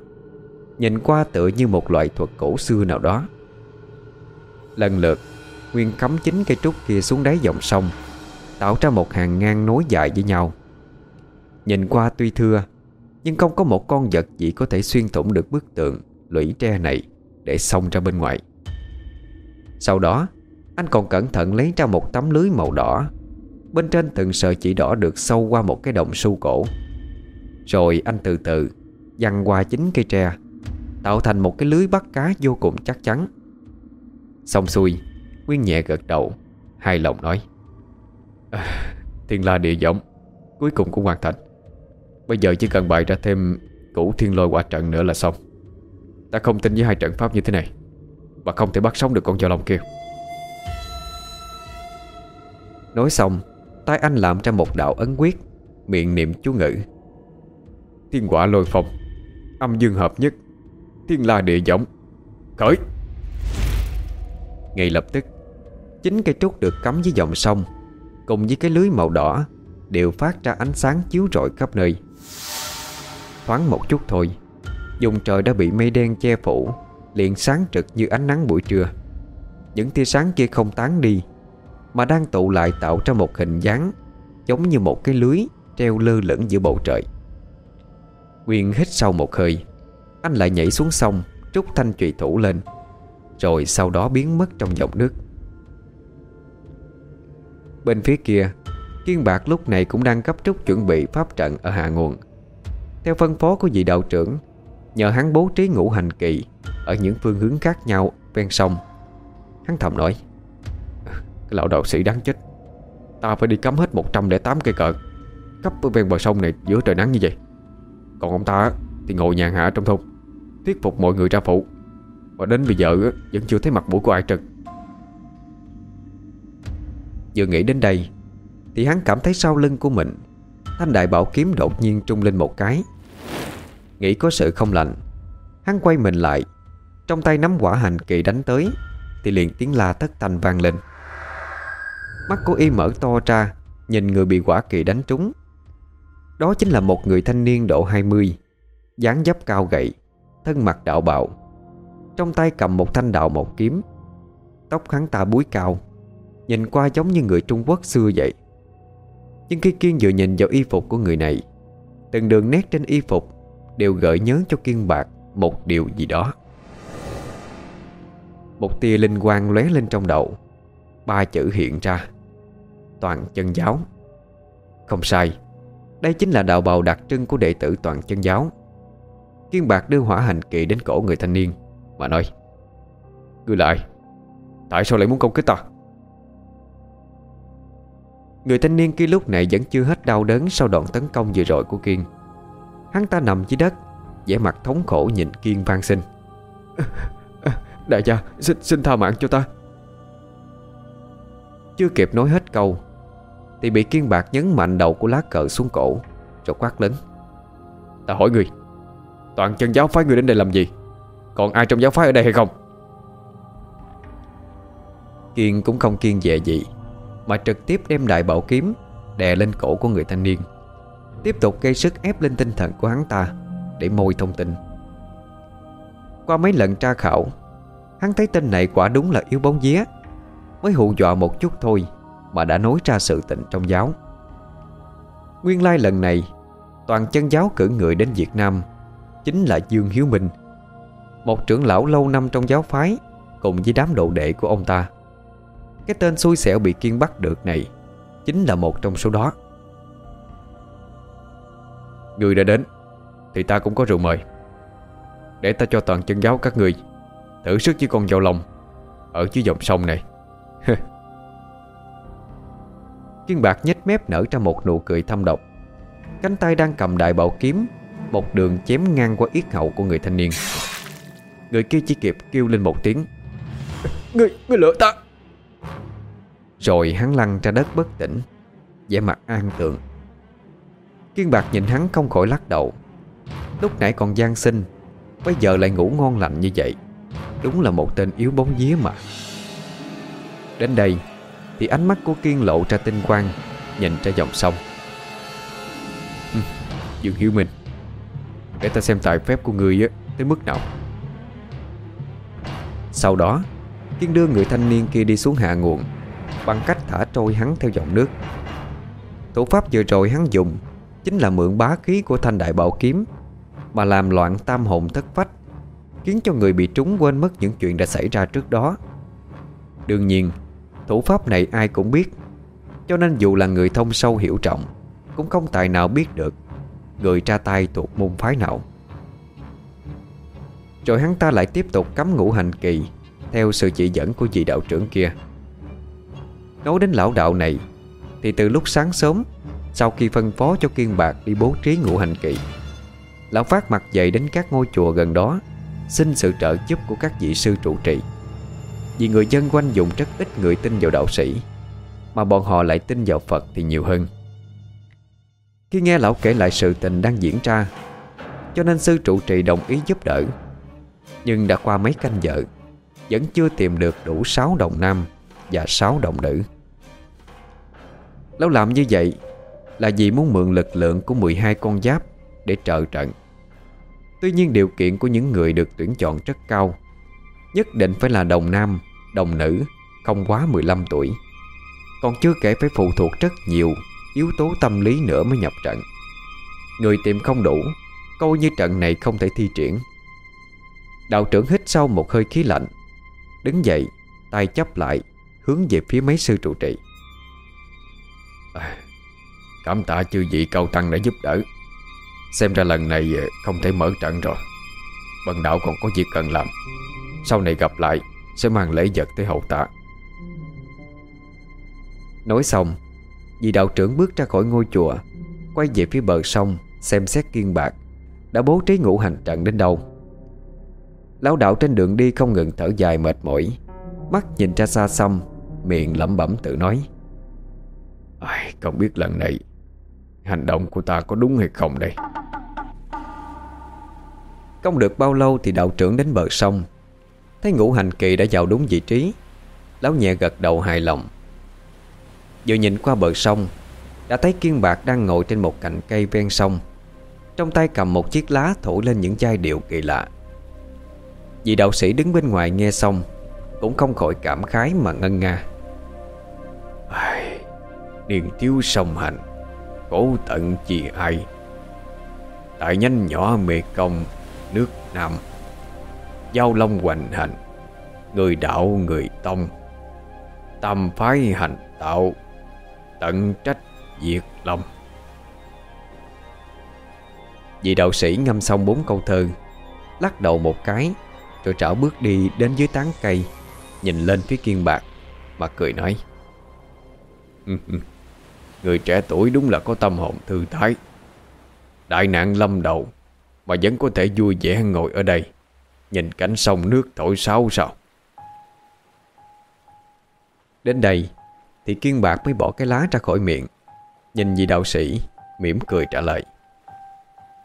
Nhìn qua tựa như một loại thuật cổ xưa nào đó. Lần lượt, Nguyên cắm chính cây trúc kia xuống đáy dòng sông, Tạo ra một hàng ngang nối dài với nhau. Nhìn qua tuy thưa, Nhưng không có một con vật gì có thể xuyên thủng được bức tượng. Lũy tre này Để xông ra bên ngoài. Sau đó Anh còn cẩn thận lấy ra một tấm lưới màu đỏ. Bên trên từng sợi chỉ đỏ được sâu qua một cái động su cổ. Rồi anh từ từ Dăng qua chính cây tre Tạo thành một cái lưới bắt cá vô cùng chắc chắn. Xong xuôi Nguyên nhẹ gật đầu Hài lòng nói à, Thiên la địa giống Cuối cùng cũng hoàn thành. Bây giờ chỉ cần bày ra thêm Củ thiên lôi quả trận nữa là xong. Ta không tin với hai trận pháp như thế này Và không thể bắt sống được con dao long kia. Nói xong, tay anh làm ra một đạo ấn quyết, Miệng niệm chú ngữ. Thiên quả lôi phong, Âm dương hợp nhất, Thiên la địa giống Khởi. Ngay lập tức, Chính cây trúc được cắm dưới dòng sông, Cùng với cái lưới màu đỏ Đều phát ra ánh sáng chiếu rọi khắp nơi. Thoáng một chút thôi Dùng trời đã bị mây đen che phủ, Liền sáng trực như ánh nắng buổi trưa. Những tia sáng kia không tán đi, Mà đang tụ lại tạo ra một hình dáng Giống như một cái lưới Treo lơ lửng giữa bầu trời. Nguyên hít sâu một hơi, Anh lại nhảy xuống sông Trúc thanh trụy thủ lên, Rồi sau đó biến mất trong dòng nước. Bên phía kia, Kiên Bạc lúc này cũng đang cấp trúc chuẩn bị pháp trận ở hạ nguồn. Theo phân phó của vị đạo trưởng Nhờ hắn bố trí ngũ hành kỳ Ở những phương hướng khác nhau ven sông. Hắn thầm nói, Cái lão đạo sĩ đáng chết, Ta phải đi cắm hết 108 cây cờ Cấp ở ven bờ sông này giữa trời nắng như vậy. Còn ông ta thì ngồi nhàn hạ trong thôn, Thuyết phục mọi người ra phụ Và đến bây giờ vẫn chưa thấy mặt mũi của ai trật Vừa nghĩ đến đây Thì hắn cảm thấy sau lưng của mình, Thanh đại bảo kiếm đột nhiên trung lên một cái. Nghĩ có sự không lành. Hắn quay mình lại, Trong tay nắm quả hành kỳ đánh tới, Thì liền tiếng la thất thanh vang lên. Mắt của y mở to ra, Nhìn người bị quả kỳ đánh trúng. Đó chính là một người thanh niên độ 20 dáng dấp cao gậy Thân mặt đạo bạo Trong tay cầm một thanh đạo một kiếm. Tóc hắn ta búi cao, Nhìn qua giống như người Trung Quốc xưa vậy. Nhưng khi Kiên vừa nhìn vào y phục của người này, Từng đường nét trên y phục Đều gợi nhớ cho Kiên Bạc Một điều gì đó. Một tia linh quang lóe lên trong đầu. Ba chữ hiện ra. Toàn chân giáo. Không sai. Đây chính là đạo bào đặc trưng của đệ tử toàn chân giáo. Kiên Bạc đưa hỏa hành kỳ đến cổ người thanh niên, Mà nói, Ngươi lại Tại sao lại muốn công kích ta? Người thanh niên kia lúc này vẫn chưa hết đau đớn Sau đoạn tấn công vừa rồi của Kiên. Hắn ta nằm dưới đất vẻ mặt thống khổ nhìn Kiên van xin Đại gia xin, xin tha mạng cho ta. Chưa kịp nói hết câu Thì bị Kiên Bạc nhấn mạnh đầu của lá cờ xuống cổ Rồi quát lớn. Ta hỏi người Toàn chân giáo phái người đến đây làm gì? Còn ai trong giáo phái ở đây hay không? Kiên cũng không kiên dè gì Mà trực tiếp đem đại bảo kiếm Đè lên cổ của người thanh niên Tiếp tục gây sức ép lên tinh thần của hắn ta Để môi thông tin. Qua mấy lần tra khảo, Hắn thấy tên này quả đúng là yếu bóng vía, Mới hù dọa một chút thôi Mà đã nói ra sự tình trong giáo. Nguyên lai lần này, Toàn chân giáo cử người đến Việt Nam Chính là Dương Hiếu Minh, Một trưởng lão lâu năm trong giáo phái Cùng với đám đồ đệ của ông ta. Cái tên xui xẻo bị kiên bắt được này Chính là một trong số đó. Người đã đến Thì ta cũng có rượu mời. Để ta cho toàn chân giáo các người Thử sức với con dao lòng Ở dưới dòng sông này. [laughs] Kiên bạc nhếch mép nở ra một nụ cười thâm độc. Cánh tay đang cầm đại bảo kiếm Một đường chém ngang qua yết hậu của người thanh niên. Người kia chỉ kịp kêu lên một tiếng. [laughs] Người, người lỡ ta! Rồi hắn lăn ra đất bất tỉnh vẻ mặt an tượng Kiên bạc nhìn hắn không khỏi lắc đầu. Lúc nãy còn gian sinh, Bây giờ lại ngủ ngon lành như vậy. Đúng là một tên yếu bóng vía mà. Đến đây, Thì ánh mắt của Kiên lộ ra tinh quang, Nhìn ra dòng sông. Dương Hiếu Minh, Để ta xem tài phép của người Tới mức nào. Sau đó, Kiên đưa người thanh niên kia đi xuống hạ nguồn, Bằng cách thả trôi hắn theo dòng nước. Thủ pháp vừa rồi hắn dùng Chính là mượn bá khí của thanh đại bảo kiếm, Mà làm loạn tam hồn thất phách, Khiến cho người bị trúng quên mất những chuyện đã xảy ra trước đó. Đương nhiên, Thủ pháp này ai cũng biết, Cho nên dù là người thông sâu hiểu trọng, Cũng không tài nào biết được Người ra tay thuộc môn phái nào. Rồi hắn ta lại tiếp tục cắm ngũ hành kỳ Theo sự chỉ dẫn của vị đạo trưởng kia. Nói đến lão đạo này, Thì từ lúc sáng sớm sau khi phân phó cho Kiên Bạc đi bố trí ngũ hành kỳ Lão phát mặt dậy đến các ngôi chùa gần đó, Xin sự trợ giúp của các vị sư trụ trì. Vì người dân quanh dùng rất ít người tin vào đạo sĩ, Mà bọn họ lại tin vào Phật thì nhiều hơn. Khi nghe lão kể lại sự tình đang diễn ra, Cho nên sư trụ trì đồng ý giúp đỡ. Nhưng đã qua mấy canh giờ, Vẫn chưa tìm được đủ 6 đồng nam Và 6 đồng nữ. Lão làm như vậy là vì muốn mượn lực lượng của 12 con giáp Để trợ trận. Tuy nhiên điều kiện của những người được tuyển chọn rất cao. Nhất định phải là đồng nam, đồng nữ Không quá 15 tuổi. Còn chưa kể phải phụ thuộc rất nhiều Yếu tố tâm lý nữa mới nhập trận. Người tìm không đủ Coi như trận này không thể thi triển. Đạo trưởng hít sâu một hơi khí lạnh Đứng dậy Tay chấp lại Hướng về phía mấy sư trụ trì. Cảm tạ chư vị cao tăng đã giúp đỡ. Xem ra lần này ờ, không thể mở trận rồi. Bần đạo còn có việc cần làm. Sau này gặp lại Sẽ mang lễ vật tới hậu tạ. Nói xong Vị đạo trưởng bước ra khỏi ngôi chùa Quay về phía bờ sông Xem xét kiên bạc Đã bố trí ngũ hành trận đến đâu. Lão đạo trên đường đi không ngừng thở dài mệt mỏi Mắt nhìn ra xa xăm Miệng lẩm bẩm tự nói. Ai, Không biết lần này Hành động của ta có đúng hay không đây? Không được bao lâu thì đạo trưởng đến bờ sông. Thấy ngũ hành kỳ đã vào đúng vị trí Lão nhẹ gật đầu hài lòng. Vừa nhìn qua bờ sông Đã thấy Kiên Bạc đang ngồi trên một cành cây ven sông. Trong tay cầm một chiếc lá thổi lên những giai điệu kỳ lạ. Vị đạo sĩ đứng bên ngoài nghe xong Cũng không khỏi cảm khái mà ngân nga. Ai, Niên thiếu sông hành Cố tận chi ai Tại nhanh nhỏ mê công, Nước Nam. Giao long hoành hành, Người đạo người tông. Tam phái hành tạo, Tận trách diệt lòng Vị đạo sĩ ngâm xong bốn câu thơ, Lắc đầu một cái, Rồi trở bước đi đến dưới tán cây, Nhìn lên phía kiên bạc, Mà cười nói Người trẻ tuổi đúng là có tâm hồn thư thái. Đại nạn lâm đầu, Mà vẫn có thể vui vẻ ngồi ở đây, Nhìn cảnh sông nước thổi sáo sao. Đến đây, Thì kiên bạc mới bỏ cái lá ra khỏi miệng, Nhìn vị đạo sĩ, mỉm cười trả lời.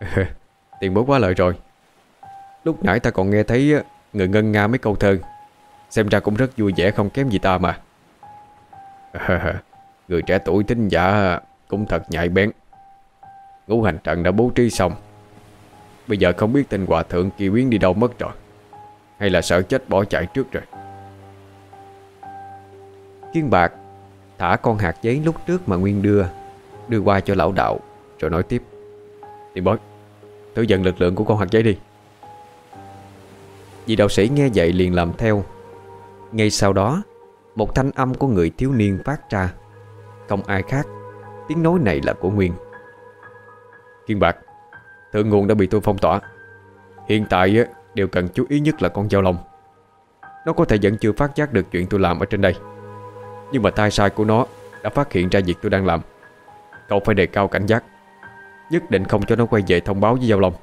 [laughs] Tiền bối quá lời rồi. Lúc nãy ta còn nghe thấy Người ngân nga mấy câu thơ. Xem ra cũng rất vui vẻ không kém gì ta mà. [laughs] Người trẻ tuổi tính giả Cũng thật nhạy bén. Ngũ hành trận đã bố trí xong. Bây giờ không biết tên hòa thượng kỳ biến đi đâu mất rồi, Hay là sợ chết bỏ chạy trước rồi. Kiên bạc Thả con hạt giấy lúc trước mà Nguyên đưa Đưa qua cho lão đạo, Rồi nói tiếp. Tiền bối, Thử dần lực lượng của con hạt giấy đi. Vì đạo sĩ nghe vậy liền làm theo. Ngay sau đó, Một thanh âm của người thiếu niên phát ra. Không ai khác. Tiếng nói này là của Nguyên. Kiên bạc, Thượng nguồn đã bị tôi phong tỏa. Hiện tại điều cần chú ý nhất là con dao lông. Nó có thể vẫn chưa phát giác được chuyện tôi làm ở trên đây. Nhưng mà tai sai của nó Đã phát hiện ra việc tôi đang làm. Cậu phải đề cao cảnh giác, Nhất định không cho nó quay về thông báo với Giao Long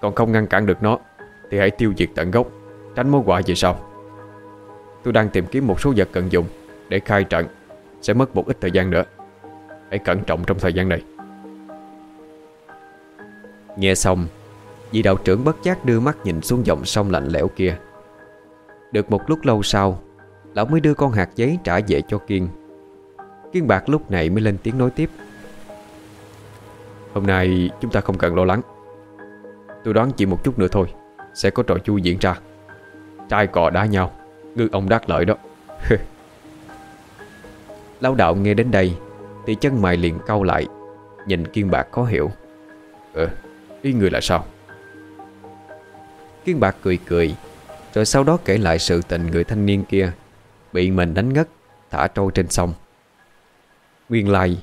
Còn không ngăn cản được nó, Thì hãy tiêu diệt tận gốc, Tránh mối họa về sau. Tôi đang tìm kiếm một số vật cần dùng Để khai trận. Sẽ mất một ít thời gian nữa. Hãy cẩn trọng trong thời gian này. Nghe xong, Vị đạo trưởng bất giác đưa mắt nhìn xuống dòng sông lạnh lẽo kia. Được một lúc lâu sau, Lão mới đưa con hạt giấy trả về cho Kiên. Kiên bạc lúc này mới lên tiếng nói tiếp. Hôm nay chúng ta không cần lo lắng. Tôi đoán chỉ một chút nữa thôi, Sẽ có trò chui diễn ra. Trai cò đá nhau, Ngư ông đắc lợi đó. [laughs] Lão đạo nghe đến đây Thì chân mày liền cau lại Nhìn Kiên Bạc khó hiểu. Ờ, ý người là sao? Kiên Bạc cười cười Rồi sau đó kể lại sự tình người thanh niên kia Bị mình đánh ngất Thả trôi trên sông. Nguyên lai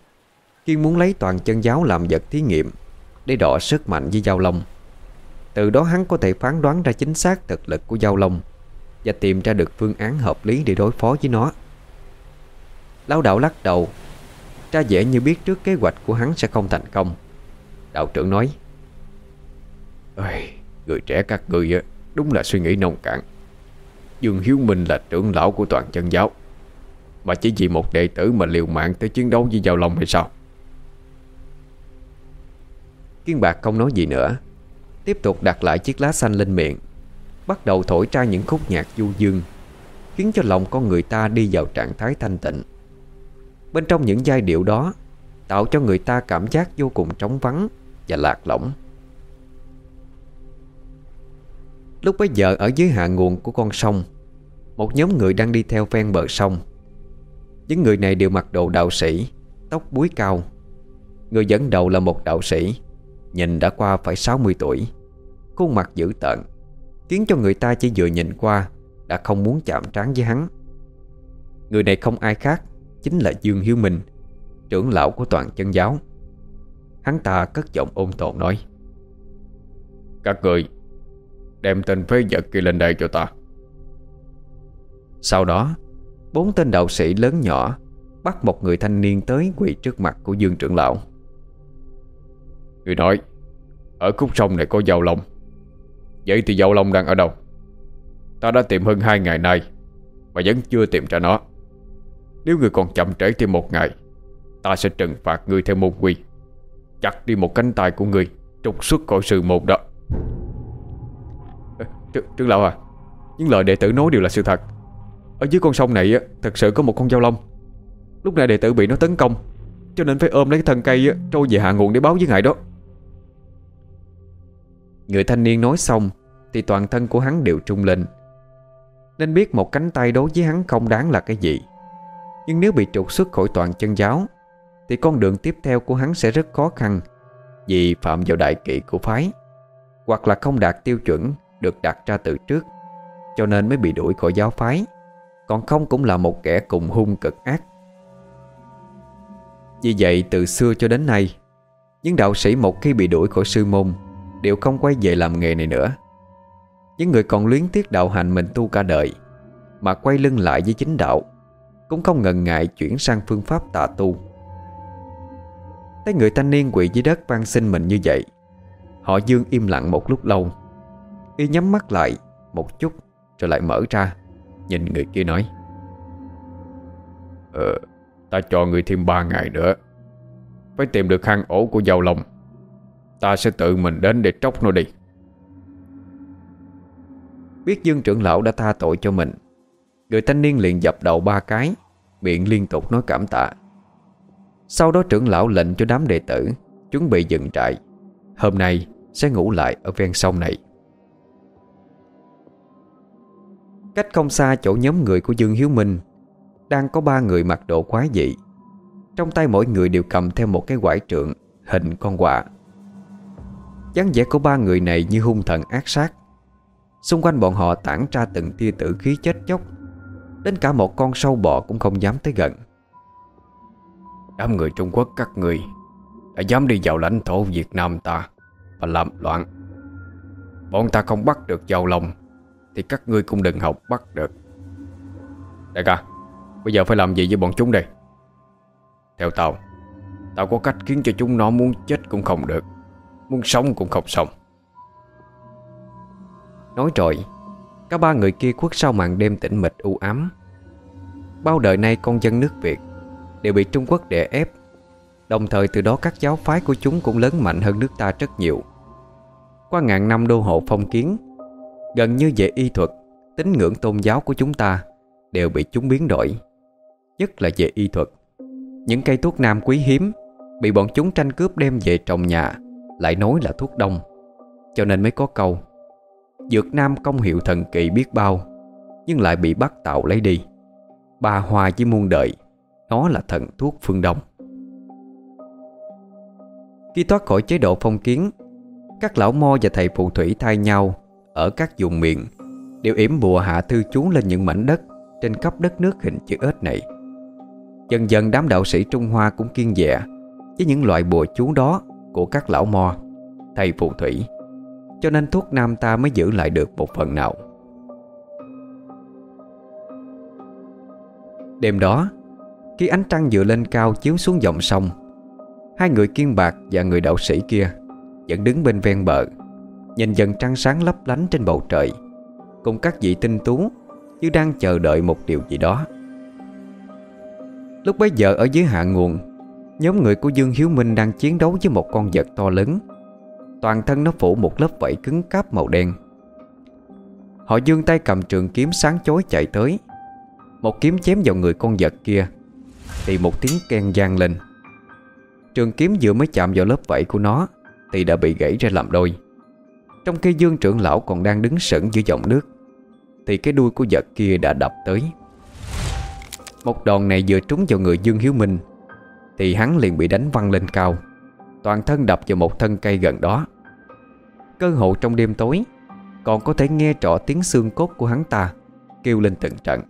Kiên muốn lấy toàn chân giáo làm vật thí nghiệm Để đọ sức mạnh với Giao Long. Từ đó hắn có thể phán đoán ra chính xác thực lực của Giao Long Và tìm ra được phương án hợp lý để đối phó với nó. Lão đạo lắc đầu. Ra vẻ như biết trước kế hoạch của hắn sẽ không thành công. Đạo trưởng nói. Ôi, Người trẻ các người đúng là suy nghĩ nông cạn. Dương Hiếu Minh là trưởng lão của toàn chân giáo. Mà chỉ vì một đệ tử mà liều mạng tới chiến đấu với Giao Long hay sao? Kiên Bạc không nói gì nữa. Tiếp tục đặt lại chiếc lá xanh lên miệng. Bắt đầu thổi ra những khúc nhạc du dương Khiến cho lòng con người ta đi vào trạng thái thanh tịnh. Bên trong những giai điệu đó, Tạo cho người ta cảm giác vô cùng trống vắng Và lạc lõng. Lúc bấy giờ ở dưới hạ nguồn của con sông, Một nhóm người đang đi theo ven bờ sông. Những người này đều mặc đồ đạo sĩ, Tóc búi cao. Người dẫn đầu là một đạo sĩ, Nhìn đã qua phải 60 tuổi. Khuôn mặt dữ tợn, Khiến cho người ta chỉ vừa nhìn qua Đã không muốn chạm trán với hắn. Người này không ai khác Chính là Dương Hiếu Minh, Trưởng lão của toàn chân giáo. Hắn ta cất giọng ôn tồn nói, Các người, Đem tên phế vật kia lên đây cho ta. Sau đó, Bốn tên đạo sĩ lớn nhỏ Bắt một người thanh niên tới quỳ trước mặt của Dương trưởng lão. Người nói, Ở khúc sông này có dao lông Vậy thì dao lông đang ở đâu? Ta đã tìm hơn hai ngày nay Mà vẫn chưa tìm ra nó. Nếu người còn chậm trễ thêm một ngày, Ta sẽ trừng phạt người theo môn quy. Chặt đi một cánh tay của người Trục xuất khỏi sự môn đó. Tr Trương Lão à Những lời đệ tử nói đều là sự thật. Ở dưới con sông này thật sự có một con dao lông. Lúc này đệ tử bị nó tấn công, Cho nên phải ôm lấy cái thân cây Trôi về hạ nguồn để báo với ngài đó. Người thanh niên nói xong Thì toàn thân của hắn đều trung lên. Nên biết một cánh tay đối với hắn không đáng là cái gì. Nhưng nếu bị trục xuất khỏi toàn chân giáo, Thì con đường tiếp theo của hắn sẽ rất khó khăn Vì phạm vào đại kỵ của phái, Hoặc là không đạt tiêu chuẩn Được đặt ra từ trước, Cho nên mới bị đuổi khỏi giáo phái. Còn không cũng là một kẻ cùng hung cực ác. Vì vậy, từ xưa cho đến nay, Những đạo sĩ một khi bị đuổi khỏi sư môn Đều không quay về làm nghề này nữa. Những người còn luyến tiếc đạo hành mình tu cả đời Mà quay lưng lại với chính đạo. Cũng không ngần ngại chuyển sang phương pháp tà tu. Thấy người thanh niên quỳ dưới đất van xin mình như vậy, Họ dương im lặng một lúc lâu. Y nhắm mắt lại một chút Rồi lại mở ra, Nhìn người kia nói Ờ Ta cho người thêm ba ngày nữa, Phải tìm được hang ổ của giao long. Ta sẽ tự mình đến để tróc nó đi. Biết Dương trưởng lão đã tha tội cho mình Người thanh niên liền dập đầu ba cái, Miệng liên tục nói cảm tạ. Sau đó trưởng lão lệnh cho đám đệ tử Chuẩn bị dựng trại. Hôm nay sẽ ngủ lại ở ven sông này. Cách không xa chỗ nhóm người của Dương Hiếu Minh, Đang có ba người mặc độ quái dị. Trong tay mỗi người đều cầm theo một cái quải trượng Hình con quạ. dáng vẻ của ba người này như hung thần ác sát. Xung quanh bọn họ tản ra từng tia tử khí chết chóc. Đến cả một con sâu bọ cũng không dám tới gần. Đám người Trung Quốc các người Đã dám đi vào lãnh thổ Việt Nam ta Và làm loạn. Bọn ta không bắt được giàu lòng Thì các ngươi cũng đừng học bắt được. Đại ca Bây giờ phải làm gì với bọn chúng đây? Theo tao Tao có cách khiến cho chúng nó muốn chết cũng không được Muốn sống cũng không sống Nói rồi Cả ba người kia khuất sau màn đêm tĩnh mịch u ám Bao đời nay con dân nước Việt Đều bị Trung Quốc đè ép. Đồng thời từ đó các giáo phái của chúng cũng lớn mạnh hơn nước ta rất nhiều. Qua ngàn năm đô hộ phong kiến, Gần như về y thuật, Tín ngưỡng tôn giáo của chúng ta Đều bị chúng biến đổi. Nhất là về y thuật, Những cây thuốc nam quý hiếm Bị bọn chúng tranh cướp đem về trồng nhà, Lại nói là thuốc đông. Cho nên mới có câu, Dược nam công hiệu thần kỳ biết bao, Nhưng lại bị bắt tạo lấy đi. Bà Hòa với muôn đời, Nó là thần thuốc phương Đông. Khi thoát khỏi chế độ phong kiến, Các lão mo và thầy phù thủy thay nhau Ở các vùng miền Đều yểm bùa hạ thư chú lên những mảnh đất Trên khắp đất nước hình chữ ếch này. Dần dần đám đạo sĩ Trung Hoa cũng kiên dè Với những loại bùa chú đó Của các lão mo, Thầy phù thủy. Cho nên thuốc nam ta mới giữ lại được một phần nào. Đêm đó, Khi ánh trăng dựa lên cao chiếu xuống dòng sông, Hai người kiên bạc và người đạo sĩ kia Vẫn đứng bên ven bờ, Nhìn dần trăng sáng lấp lánh trên bầu trời, Cùng các vị tinh tú Như đang chờ đợi một điều gì đó. Lúc bấy giờ ở dưới hạ nguồn, Nhóm người của Dương Hiếu Minh đang chiến đấu với một con vật to lớn. Toàn thân nó phủ một lớp vảy cứng cáp màu đen. Họ dương tay cầm trường kiếm sáng chói chạy tới một kiếm chém vào người con vật kia, Thì một tiếng keng gian lên. Trường kiếm vừa mới chạm vào lớp vảy của nó, Thì đã bị gãy ra làm đôi. Trong khi dương trưởng lão còn đang đứng sững giữa dòng nước, Thì cái đuôi của vật kia đã đập tới. Một đòn này vừa trúng vào người Dương Hiếu Minh, Thì hắn liền bị đánh văng lên cao, Toàn thân đập vào một thân cây gần đó. Cơ hộ trong đêm tối, Còn có thể nghe trọ tiếng xương cốt của hắn ta Kêu lên từng trận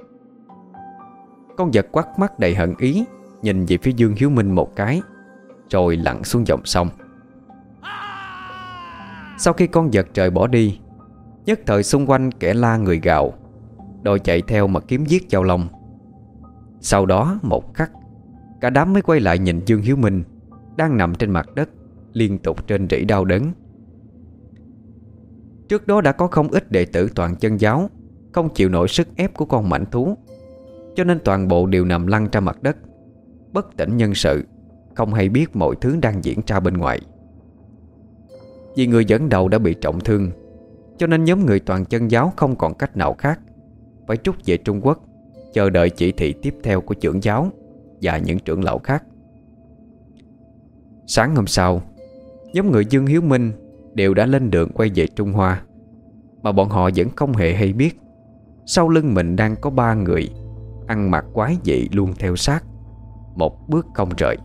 con vật quắt mắt đầy hận ý, Nhìn về phía Dương Hiếu Minh một cái, Rồi lặn xuống dòng sông. Sau khi con vật trời bỏ đi, Nhất thời xung quanh kẻ la người gào Đòi chạy theo mà kiếm giết Châu Long. Sau đó một khắc, Cả đám mới quay lại nhìn Dương Hiếu Minh Đang nằm trên mặt đất, Liên tục trên rỉ đau đớn. Trước đó đã có không ít đệ tử toàn chân giáo, Không chịu nổi sức ép của con mảnh thú cho nên toàn bộ đều nằm lăn ra mặt đất. Bất tỉnh nhân sự, Không hay biết mọi thứ đang diễn ra bên ngoài. Vì người dẫn đầu đã bị trọng thương, Cho nên nhóm người toàn chân giáo không còn cách nào khác. Phải trút về Trung Quốc, Chờ đợi chỉ thị tiếp theo của trưởng giáo Và những trưởng lão khác. Sáng hôm sau, Nhóm người Dương Hiếu Minh Đều đã lên đường quay về Trung Hoa, Mà bọn họ vẫn không hề hay biết Sau lưng mình đang có ba người Ăn mặc quái dị luôn theo sát. Một bước không rời.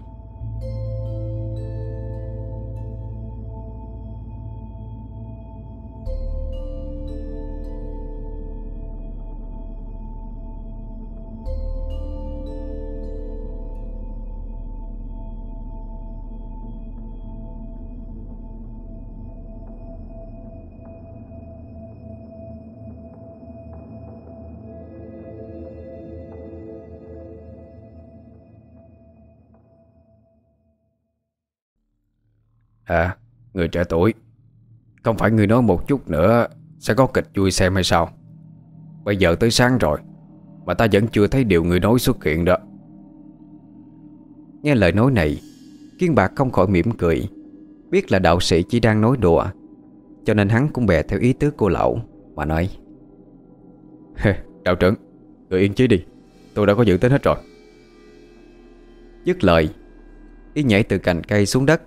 À Người trẻ tuổi, Không phải người nói một chút nữa Sẽ có kịch vui xem hay sao? Bây giờ tới sáng rồi, Mà ta vẫn chưa thấy điều người nói xuất hiện đó. Nghe lời nói này Kiên bạc không khỏi mỉm cười, Biết là đạo sĩ chỉ đang nói đùa, Cho nên hắn cũng bè theo ý tứ cô lão, Mà nói Đạo trưởng, Người yên chí đi, Tôi đã có dự tính hết rồi. Dứt lời, Y nhảy từ cành cây xuống đất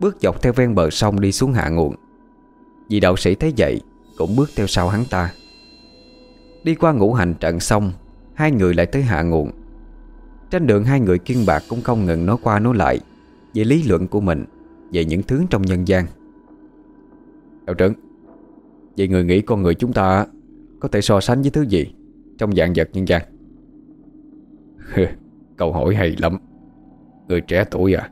Bước dọc theo ven bờ sông đi xuống hạ nguồn. Vì đạo sĩ thấy vậy, Cũng bước theo sau hắn ta. Đi qua ngũ hành trận xong Hai người lại tới hạ nguồn. Trên đường hai người kiên bạc cũng không ngừng nói qua nói lại Về lý luận của mình, Về những thứ trong nhân gian. Đạo trưởng, Vậy người nghĩ con người chúng ta Có thể so sánh với thứ gì Trong dạng vật nhân gian? [laughs] Câu hỏi hay lắm. Người trẻ tuổi à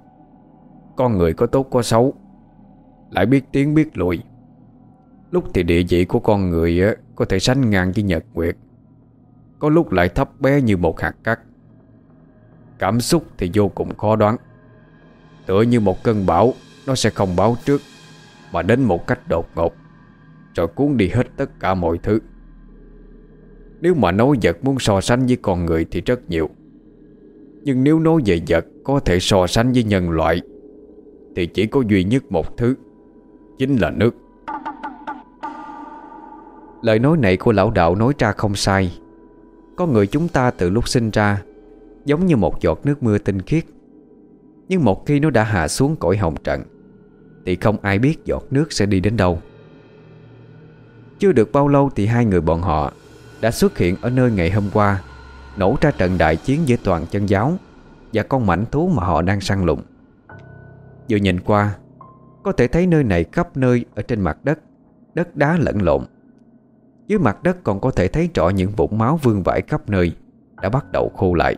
con người có tốt có xấu. Lại biết tiếng biết lùi. Lúc thì địa vị của con người Có thể sánh ngang với nhật nguyệt. Có lúc lại thấp bé như một hạt cát. Cảm xúc thì vô cùng khó đoán. Tựa như một cơn bão, Nó sẽ không báo trước, Mà đến một cách đột ngột, Rồi cuốn đi hết tất cả mọi thứ. Nếu mà nói vật muốn so sánh với con người thì rất nhiều. Nhưng nếu nói về vật có thể so sánh với nhân loại thì chỉ có duy nhất một thứ, Chính là nước. Lời nói này của lão đạo nói ra không sai. Con người chúng ta từ lúc sinh ra, Giống như một giọt nước mưa tinh khiết. Nhưng một khi nó đã hạ xuống cõi hồng trận Thì không ai biết giọt nước sẽ đi đến đâu. Chưa được bao lâu thì hai người bọn họ Đã xuất hiện ở nơi ngày hôm qua, Nổ ra trận đại chiến giữa toàn chân giáo Và con mảnh thú mà họ đang săn lùng. Vừa nhìn qua, Có thể thấy nơi này khắp nơi Ở trên mặt đất Đất đá lẫn lộn. Dưới mặt đất còn có thể thấy rõ những vũng máu vương vãi khắp nơi Đã bắt đầu khô lại.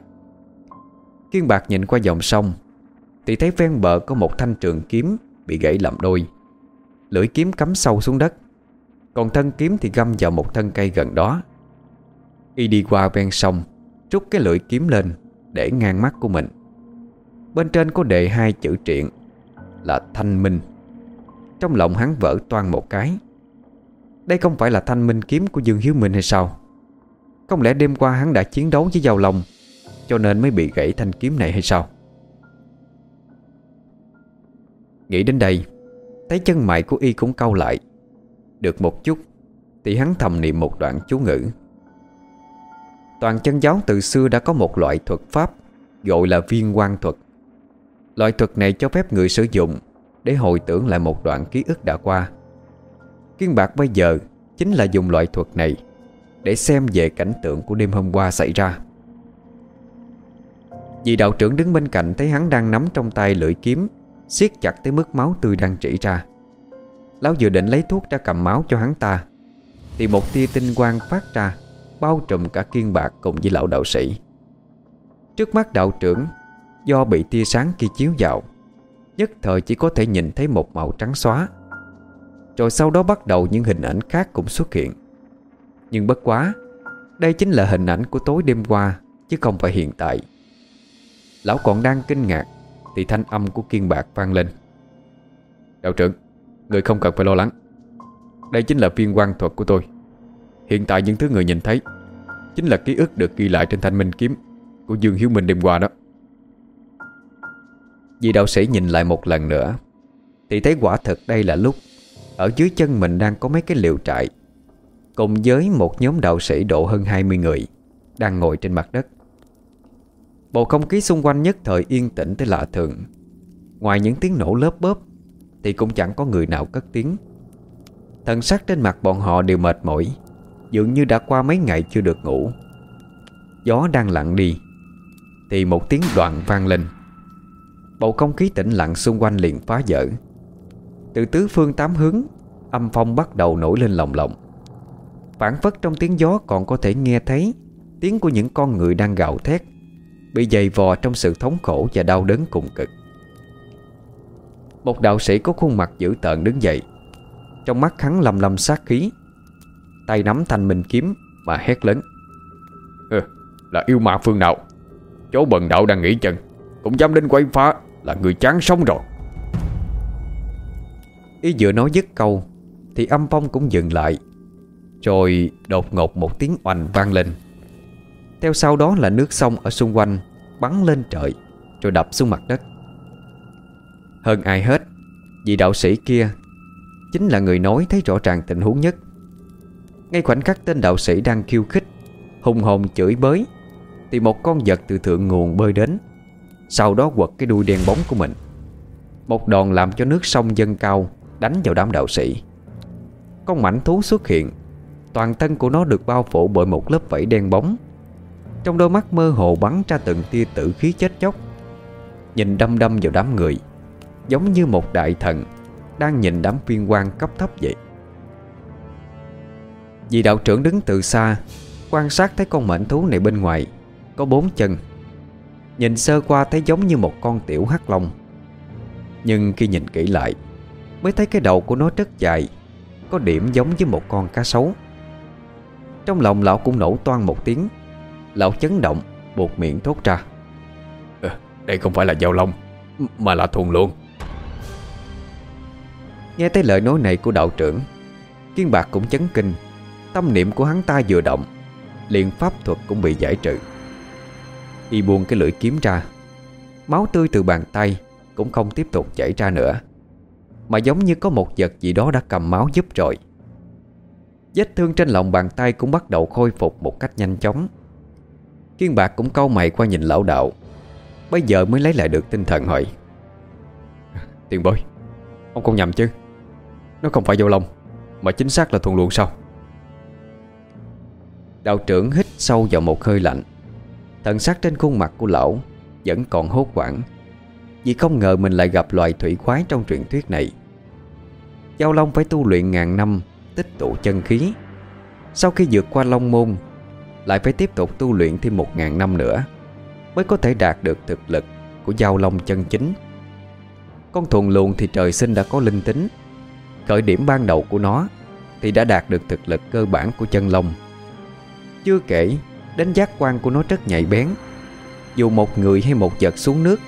Kiên bạc nhìn qua dòng sông, Thì thấy ven bờ có một thanh trường kiếm Bị gãy làm đôi. Lưỡi kiếm cắm sâu xuống đất, Còn thân kiếm thì găm vào một thân cây gần đó. Y đi qua ven sông, Rút cái lưỡi kiếm lên Để ngang mắt của mình. Bên trên có đề hai chữ triện. Là thanh minh. Trong lòng hắn vỡ toan một cái. Đây không phải là thanh minh kiếm của Dương Hiếu Minh hay sao? Không lẽ đêm qua hắn đã chiến đấu với Giao Long, Cho nên mới bị gãy thanh kiếm này hay sao? Nghĩ đến đây Thấy chân mày của y cũng cau lại. Được một chút, Thì hắn thầm niệm một đoạn chú ngữ. Toàn chân giáo từ xưa đã có một loại thuật pháp, Gọi là viên quan thuật. Loại thuật này cho phép người sử dụng Để hồi tưởng lại một đoạn ký ức đã qua. Kiên bạc bây giờ Chính là dùng loại thuật này Để xem về cảnh tượng của đêm hôm qua xảy ra. Vì đạo trưởng đứng bên cạnh Thấy hắn đang nắm trong tay lưỡi kiếm, siết chặt tới mức máu tươi đang trĩ ra. Lão vừa định lấy thuốc ra cầm máu cho hắn ta, Thì một tia tinh quang phát ra, Bao trùm cả kiên bạc cùng với lão đạo sĩ. Trước mắt đạo trưởng Do bị tia sáng kia chiếu vào. Nhất thời chỉ có thể nhìn thấy một màu trắng xóa. Rồi sau đó bắt đầu những hình ảnh khác cũng xuất hiện. Nhưng bất quá, Đây chính là hình ảnh của tối đêm qua, Chứ không phải hiện tại. Lão còn đang kinh ngạc, Thì thanh âm của kiên bạc vang lên. Đạo trưởng, Người không cần phải lo lắng. Đây chính là viên quan thuật của tôi. Hiện tại những thứ người nhìn thấy Chính là ký ức được ghi lại trên thanh minh kiếm Của Dương Hiếu Minh đêm qua đó. Vì đạo sĩ nhìn lại một lần nữa. Thì thấy quả thật đây là lúc, Ở dưới chân mình đang có mấy cái liều trại, Cùng với một nhóm đạo sĩ độ hơn 20 người Đang ngồi trên mặt đất. Bầu không khí xung quanh nhất thời yên tĩnh tới lạ thường. Ngoài những tiếng nổ lớp bóp Thì cũng chẳng có người nào cất tiếng. Thần sắc trên mặt bọn họ đều mệt mỏi, Dường như đã qua mấy ngày chưa được ngủ. Gió đang lặng đi, Thì một tiếng đoạn vang lên. Bầu không khí tĩnh lặng xung quanh liền phá vỡ. Từ tứ phương tám hướng Âm phong bắt đầu nổi lên lồng lộng. Phản phất trong tiếng gió còn có thể nghe thấy Tiếng của những con người đang gào thét Bị dày vò trong sự thống khổ và đau đớn cùng cực. Một đạo sĩ có khuôn mặt dữ tợn đứng dậy Trong mắt hắn lầm lầm sát khí. Tay nắm thanh minh kiếm Mà hét lớn ừ, Là yêu ma phương nào? Chỗ bần đạo đang nghỉ chân Cũng dám đến quay phá. Là người chán sống rồi. Ý vừa nói dứt câu, Thì âm phong cũng dừng lại, Rồi đột ngột một tiếng oanh vang lên. Theo sau đó là nước sông ở xung quanh Bắn lên trời, Rồi đập xuống mặt đất. Hơn ai hết, Vị đạo sĩ kia Chính là người nói thấy rõ ràng tình huống nhất. Ngay khoảnh khắc tên đạo sĩ đang khiêu khích, Hùng hồn chửi bới, Thì một con vật từ thượng nguồn bơi đến. Sau đó quật cái đuôi đen bóng của mình. Một đòn làm cho nước sông dâng cao, Đánh vào đám đạo sĩ. Con mảnh thú xuất hiện, Toàn thân của nó được bao phủ bởi một lớp vảy đen bóng. Trong đôi mắt mơ hồ bắn ra từng tia tử khí chết chóc. Nhìn đâm đâm vào đám người, Giống như một đại thần Đang nhìn đám viên quan cấp thấp vậy. Vì đạo trưởng đứng từ xa, Quan sát thấy con mệnh thú này bên ngoài, Có bốn chân. Nhìn sơ qua thấy giống như một con tiểu hắc long. Nhưng khi nhìn kỹ lại Mới thấy cái đầu của nó rất dài Có điểm giống với một con cá sấu. Trong lòng lão cũng nổ toan một tiếng Lão chấn động Buộc miệng thốt ra. À, Đây không phải là giao long Mà là thuần luôn Nghe thấy lời nói này của đạo trưởng Kiên bạc cũng chấn kinh. Tâm niệm của hắn ta vừa động liền pháp thuật cũng bị giải trừ Y buông cái lưỡi kiếm ra. Máu tươi từ bàn tay Cũng không tiếp tục chảy ra nữa, Mà giống như có một vật gì đó đã cầm máu giúp rồi. Vết thương trên lòng bàn tay cũng bắt đầu khôi phục một cách nhanh chóng. Kiên bạc cũng câu mày qua nhìn lão đạo, Bây giờ mới lấy lại được tinh thần hỏi. Tiền bối, Ông không nhầm chứ? Nó không phải vô lông Mà chính xác là thuần luồng sao? Đạo trưởng hít sâu vào một hơi lạnh. Thần sắc trên khuôn mặt của lão Vẫn còn hốt quảng Vì không ngờ mình lại gặp loài thủy khoái trong truyền thuyết này. Giao Long phải tu luyện ngàn năm, Tích tụ chân khí. Sau khi vượt qua Long Môn, Lại phải tiếp tục tu luyện thêm một ngàn năm nữa Mới có thể đạt được thực lực Của Giao Long chân chính. Con thuần luồn thì trời sinh đã có linh tính. Khởi điểm ban đầu của nó Thì đã đạt được thực lực cơ bản của chân long. Chưa kể đến giác quan của nó rất nhạy bén. Dù một người hay một vật xuống nước,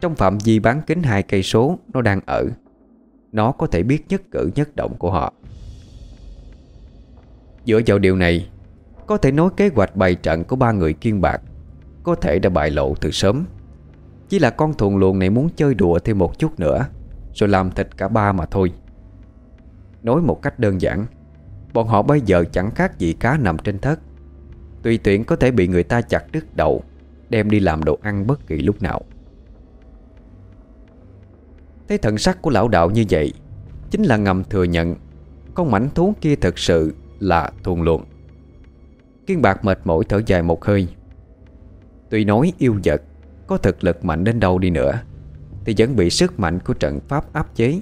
Trong phạm vi bán kính hai cây số, Nó đang ở. Nó có thể biết nhất cử nhất động của họ. Dựa vào điều này, Có thể nói kế hoạch bày trận của ba người kiên bạc Có thể đã bại lộ từ sớm. Chỉ là con thuần luồng này muốn chơi đùa thêm một chút nữa, Rồi làm thịt cả ba mà thôi. Nói một cách đơn giản, Bọn họ bây giờ chẳng khác gì cá nằm trên thớt Tùy tiện có thể bị người ta chặt đứt đầu, Đem đi làm đồ ăn bất kỳ lúc nào. Thấy thần sắc của lão đạo như vậy, Chính là ngầm thừa nhận, Con mảnh thú kia thật sự là thuần luận. Kiên bạc mệt mỏi thở dài một hơi. Tuy nói yêu vật, Có thực lực mạnh đến đâu đi nữa, Thì vẫn bị sức mạnh của trận pháp áp chế.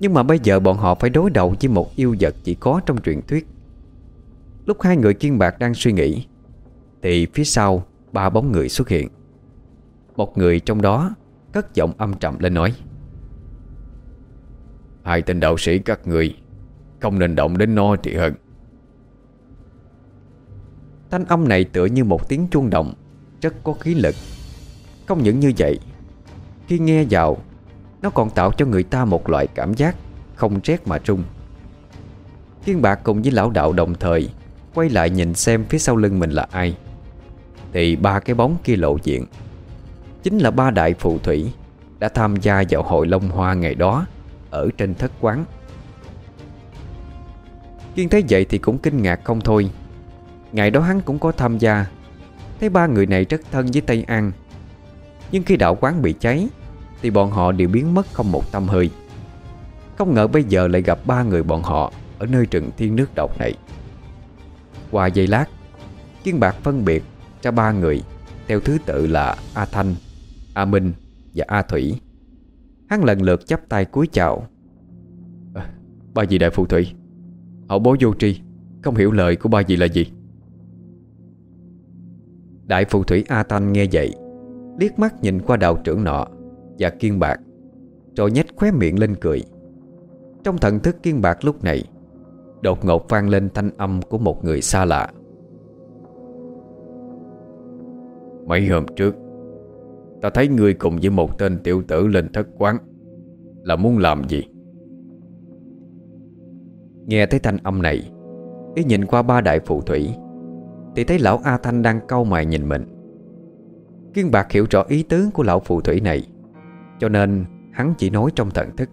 Nhưng mà bây giờ bọn họ phải đối đầu với một yêu vật chỉ có trong truyền thuyết. Lúc hai người kiên bạc đang suy nghĩ, Thì phía sau ba bóng người xuất hiện. Một người trong đó Cất giọng âm trầm lên nói, Hai tên đạo sĩ các người Không nên động đến no trị hơn. Thanh âm này tựa như một tiếng chuông động, Rất có khí lực. Không những như vậy, Khi nghe vào, Nó còn tạo cho người ta một loại cảm giác Không rét mà trung Kiên bạc cùng với lão đạo đồng thời Quay lại nhìn xem phía sau lưng mình là ai. Thì ba cái bóng kia lộ diện. Chính là ba đại phù thủy Đã tham gia vào hội Long Hoa ngày đó Ở trên thất quán. Kiên thấy vậy thì cũng kinh ngạc không thôi. Ngày đó hắn cũng có tham gia. Thấy ba người này rất thân với Tây An. Nhưng khi đạo quán bị cháy, Thì bọn họ đều biến mất không một tâm hơi. Không ngờ bây giờ lại gặp ba người bọn họ Ở nơi rừng thiên nước độc này qua giây lát. Kiên Bạc phân biệt cho ba người Theo thứ tự là A Thanh A Minh và A Thủy. Hắn lần lượt chắp tay cúi chào. À, Ba vị đại phù thủy Hậu bố vô tri Không hiểu lời của ba vị là gì? Đại phù thủy A Thanh nghe vậy Liếc mắt nhìn qua đạo trưởng nọ Và kiên bạc Rồi nhếch khóe miệng lên cười. Trong thần thức kiên bạc lúc này Đột ngột vang lên thanh âm của một người xa lạ. Mấy hôm trước Ta thấy ngươi cùng với một tên tiểu tử lên thất quán. Là muốn làm gì? Nghe thấy thanh âm này Ý nhìn qua ba đại phụ thủy Thì thấy lão A Thanh đang cau mày nhìn mình. Kiên Bạc hiểu rõ ý tứ của lão phù thủy này Cho nên hắn chỉ nói trong thần thức.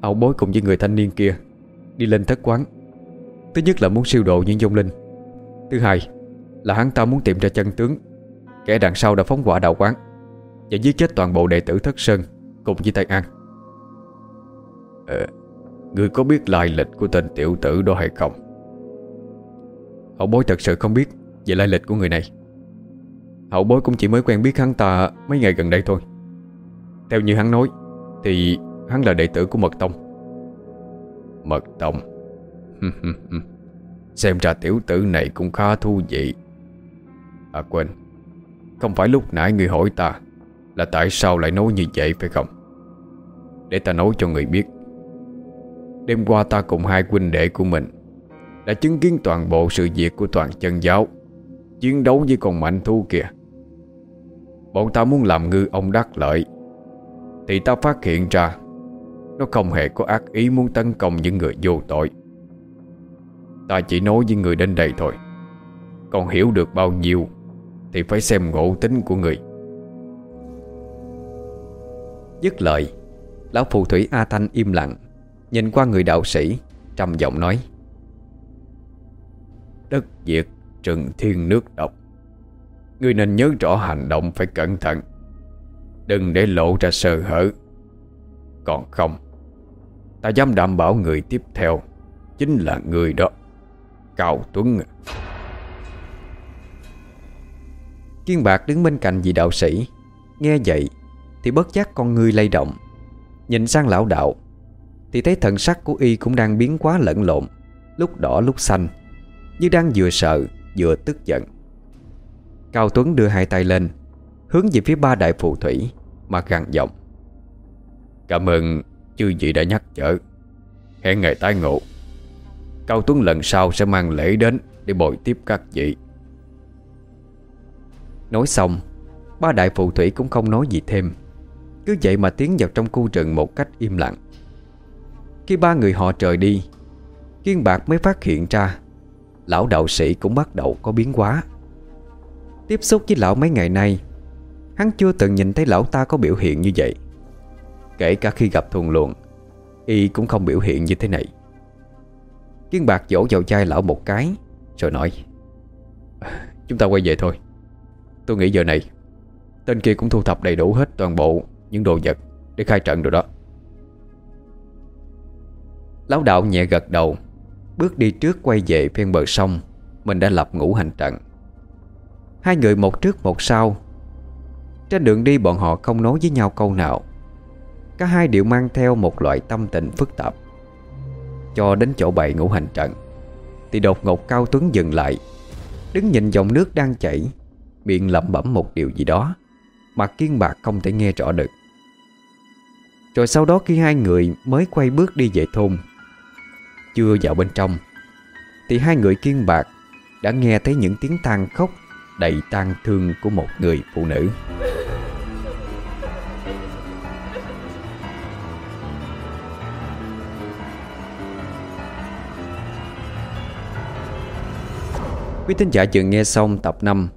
Ảo bối cùng với người thanh niên kia Đi lên thất quán. Thứ nhất là muốn siêu độ những dung linh. Thứ hai là hắn ta muốn tìm ra chân tướng. Kẻ đằng sau đã phóng hỏa đạo quán Và giết chết toàn bộ đệ tử Thất Sơn Cùng với Tây An. Ờ Người có biết lai lịch của tên tiểu tử đó hay không? Hậu bối thật sự không biết Về lai lịch của người này. Hậu bối cũng chỉ mới quen biết hắn ta Mấy ngày gần đây thôi. Theo như hắn nói Thì hắn là đệ tử của Mật Tông. Mật Tông. [laughs] Xem ra tiểu tử này cũng khá thú vị. À quên. Không phải lúc nãy người hỏi ta Là tại sao lại nói như vậy phải không? Để ta nói cho người biết. Đêm qua ta cùng hai huynh đệ của mình Đã chứng kiến toàn bộ sự việc của toàn chân giáo, Chiến đấu với con mạnh thu kìa Bọn ta muốn làm ngư ông đắc lợi. Thì ta phát hiện ra nó không hề có ác ý muốn tấn công những người vô tội. Ta chỉ nói với người đến đây thôi. Còn hiểu được bao nhiêu, Thì phải xem ngộ tính của người. Dứt lời, Lão phù thủy A Thanh im lặng, Nhìn qua người đạo sĩ, Trầm giọng nói, Đất diệt trừng thiên nước độc. Ngươi nên nhớ rõ hành động phải cẩn thận, Đừng để lộ ra sơ hở. Còn không Ta dám đảm bảo người tiếp theo Chính là người đó. Cao Tuấn. Kiên Bạc đứng bên cạnh vị đạo sĩ. Nghe vậy Thì bất giác con ngươi lay động. Nhìn sang lão đạo Thì thấy thần sắc của y cũng đang biến quá lẫn lộn, Lúc đỏ lúc xanh, Như đang vừa sợ vừa tức giận. Cao Tuấn đưa hai tay lên, Hướng về phía ba đại phù thủy Mà gằn giọng. Cảm ơn chư vị đã nhắc nhở. Hẹn ngày tái ngộ. Cao Tuấn lần sau sẽ mang lễ đến Để bồi tiếp các vị. Nói xong, Ba đại phù thủy cũng không nói gì thêm. Cứ vậy mà tiến vào trong khu rừng một cách im lặng. Khi ba người họ trời đi, Kiên Bạc mới phát hiện ra Lão đạo sĩ cũng bắt đầu có biến hóa. Tiếp xúc với lão mấy ngày nay, Hắn chưa từng nhìn thấy lão ta có biểu hiện như vậy. Kể cả khi gặp thuần luận Y cũng không biểu hiện như thế này. Kiên bạc dỗ vào chai lão một cái, Rồi nói, Chúng ta quay về thôi. Tôi nghĩ giờ này, Tên kia cũng thu thập đầy đủ hết toàn bộ Những đồ vật để khai trận rồi đó. Lão đạo nhẹ gật đầu, Bước đi trước quay về ven bờ sông, Mình đã lập ngũ hành trận. Hai người một trước một sau, Trên đường đi bọn họ không nói với nhau câu nào. Cả hai đều mang theo một loại tâm tình phức tạp. Cho đến chỗ bày ngũ hành trận, Thì đột ngột Cao Tuấn dừng lại, Đứng nhìn dòng nước đang chảy, Miệng lẩm bẩm một điều gì đó Mà kiên bạc không thể nghe rõ được. Rồi sau đó khi hai người mới quay bước đi về thôn, Chưa vào bên trong, Thì hai người kiên bạc Đã nghe thấy những tiếng than khóc Đầy tang thương của một người phụ nữ. Quý thính giả vừa nghe xong tập 5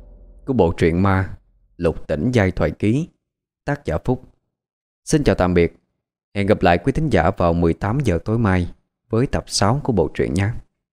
của bộ truyện ma, Lục tỉnh giai thoại ký, tác giả Phúc. Xin chào tạm biệt. Hẹn gặp lại quý thính giả vào 18 giờ tối mai với tập 6 của bộ truyện nhé.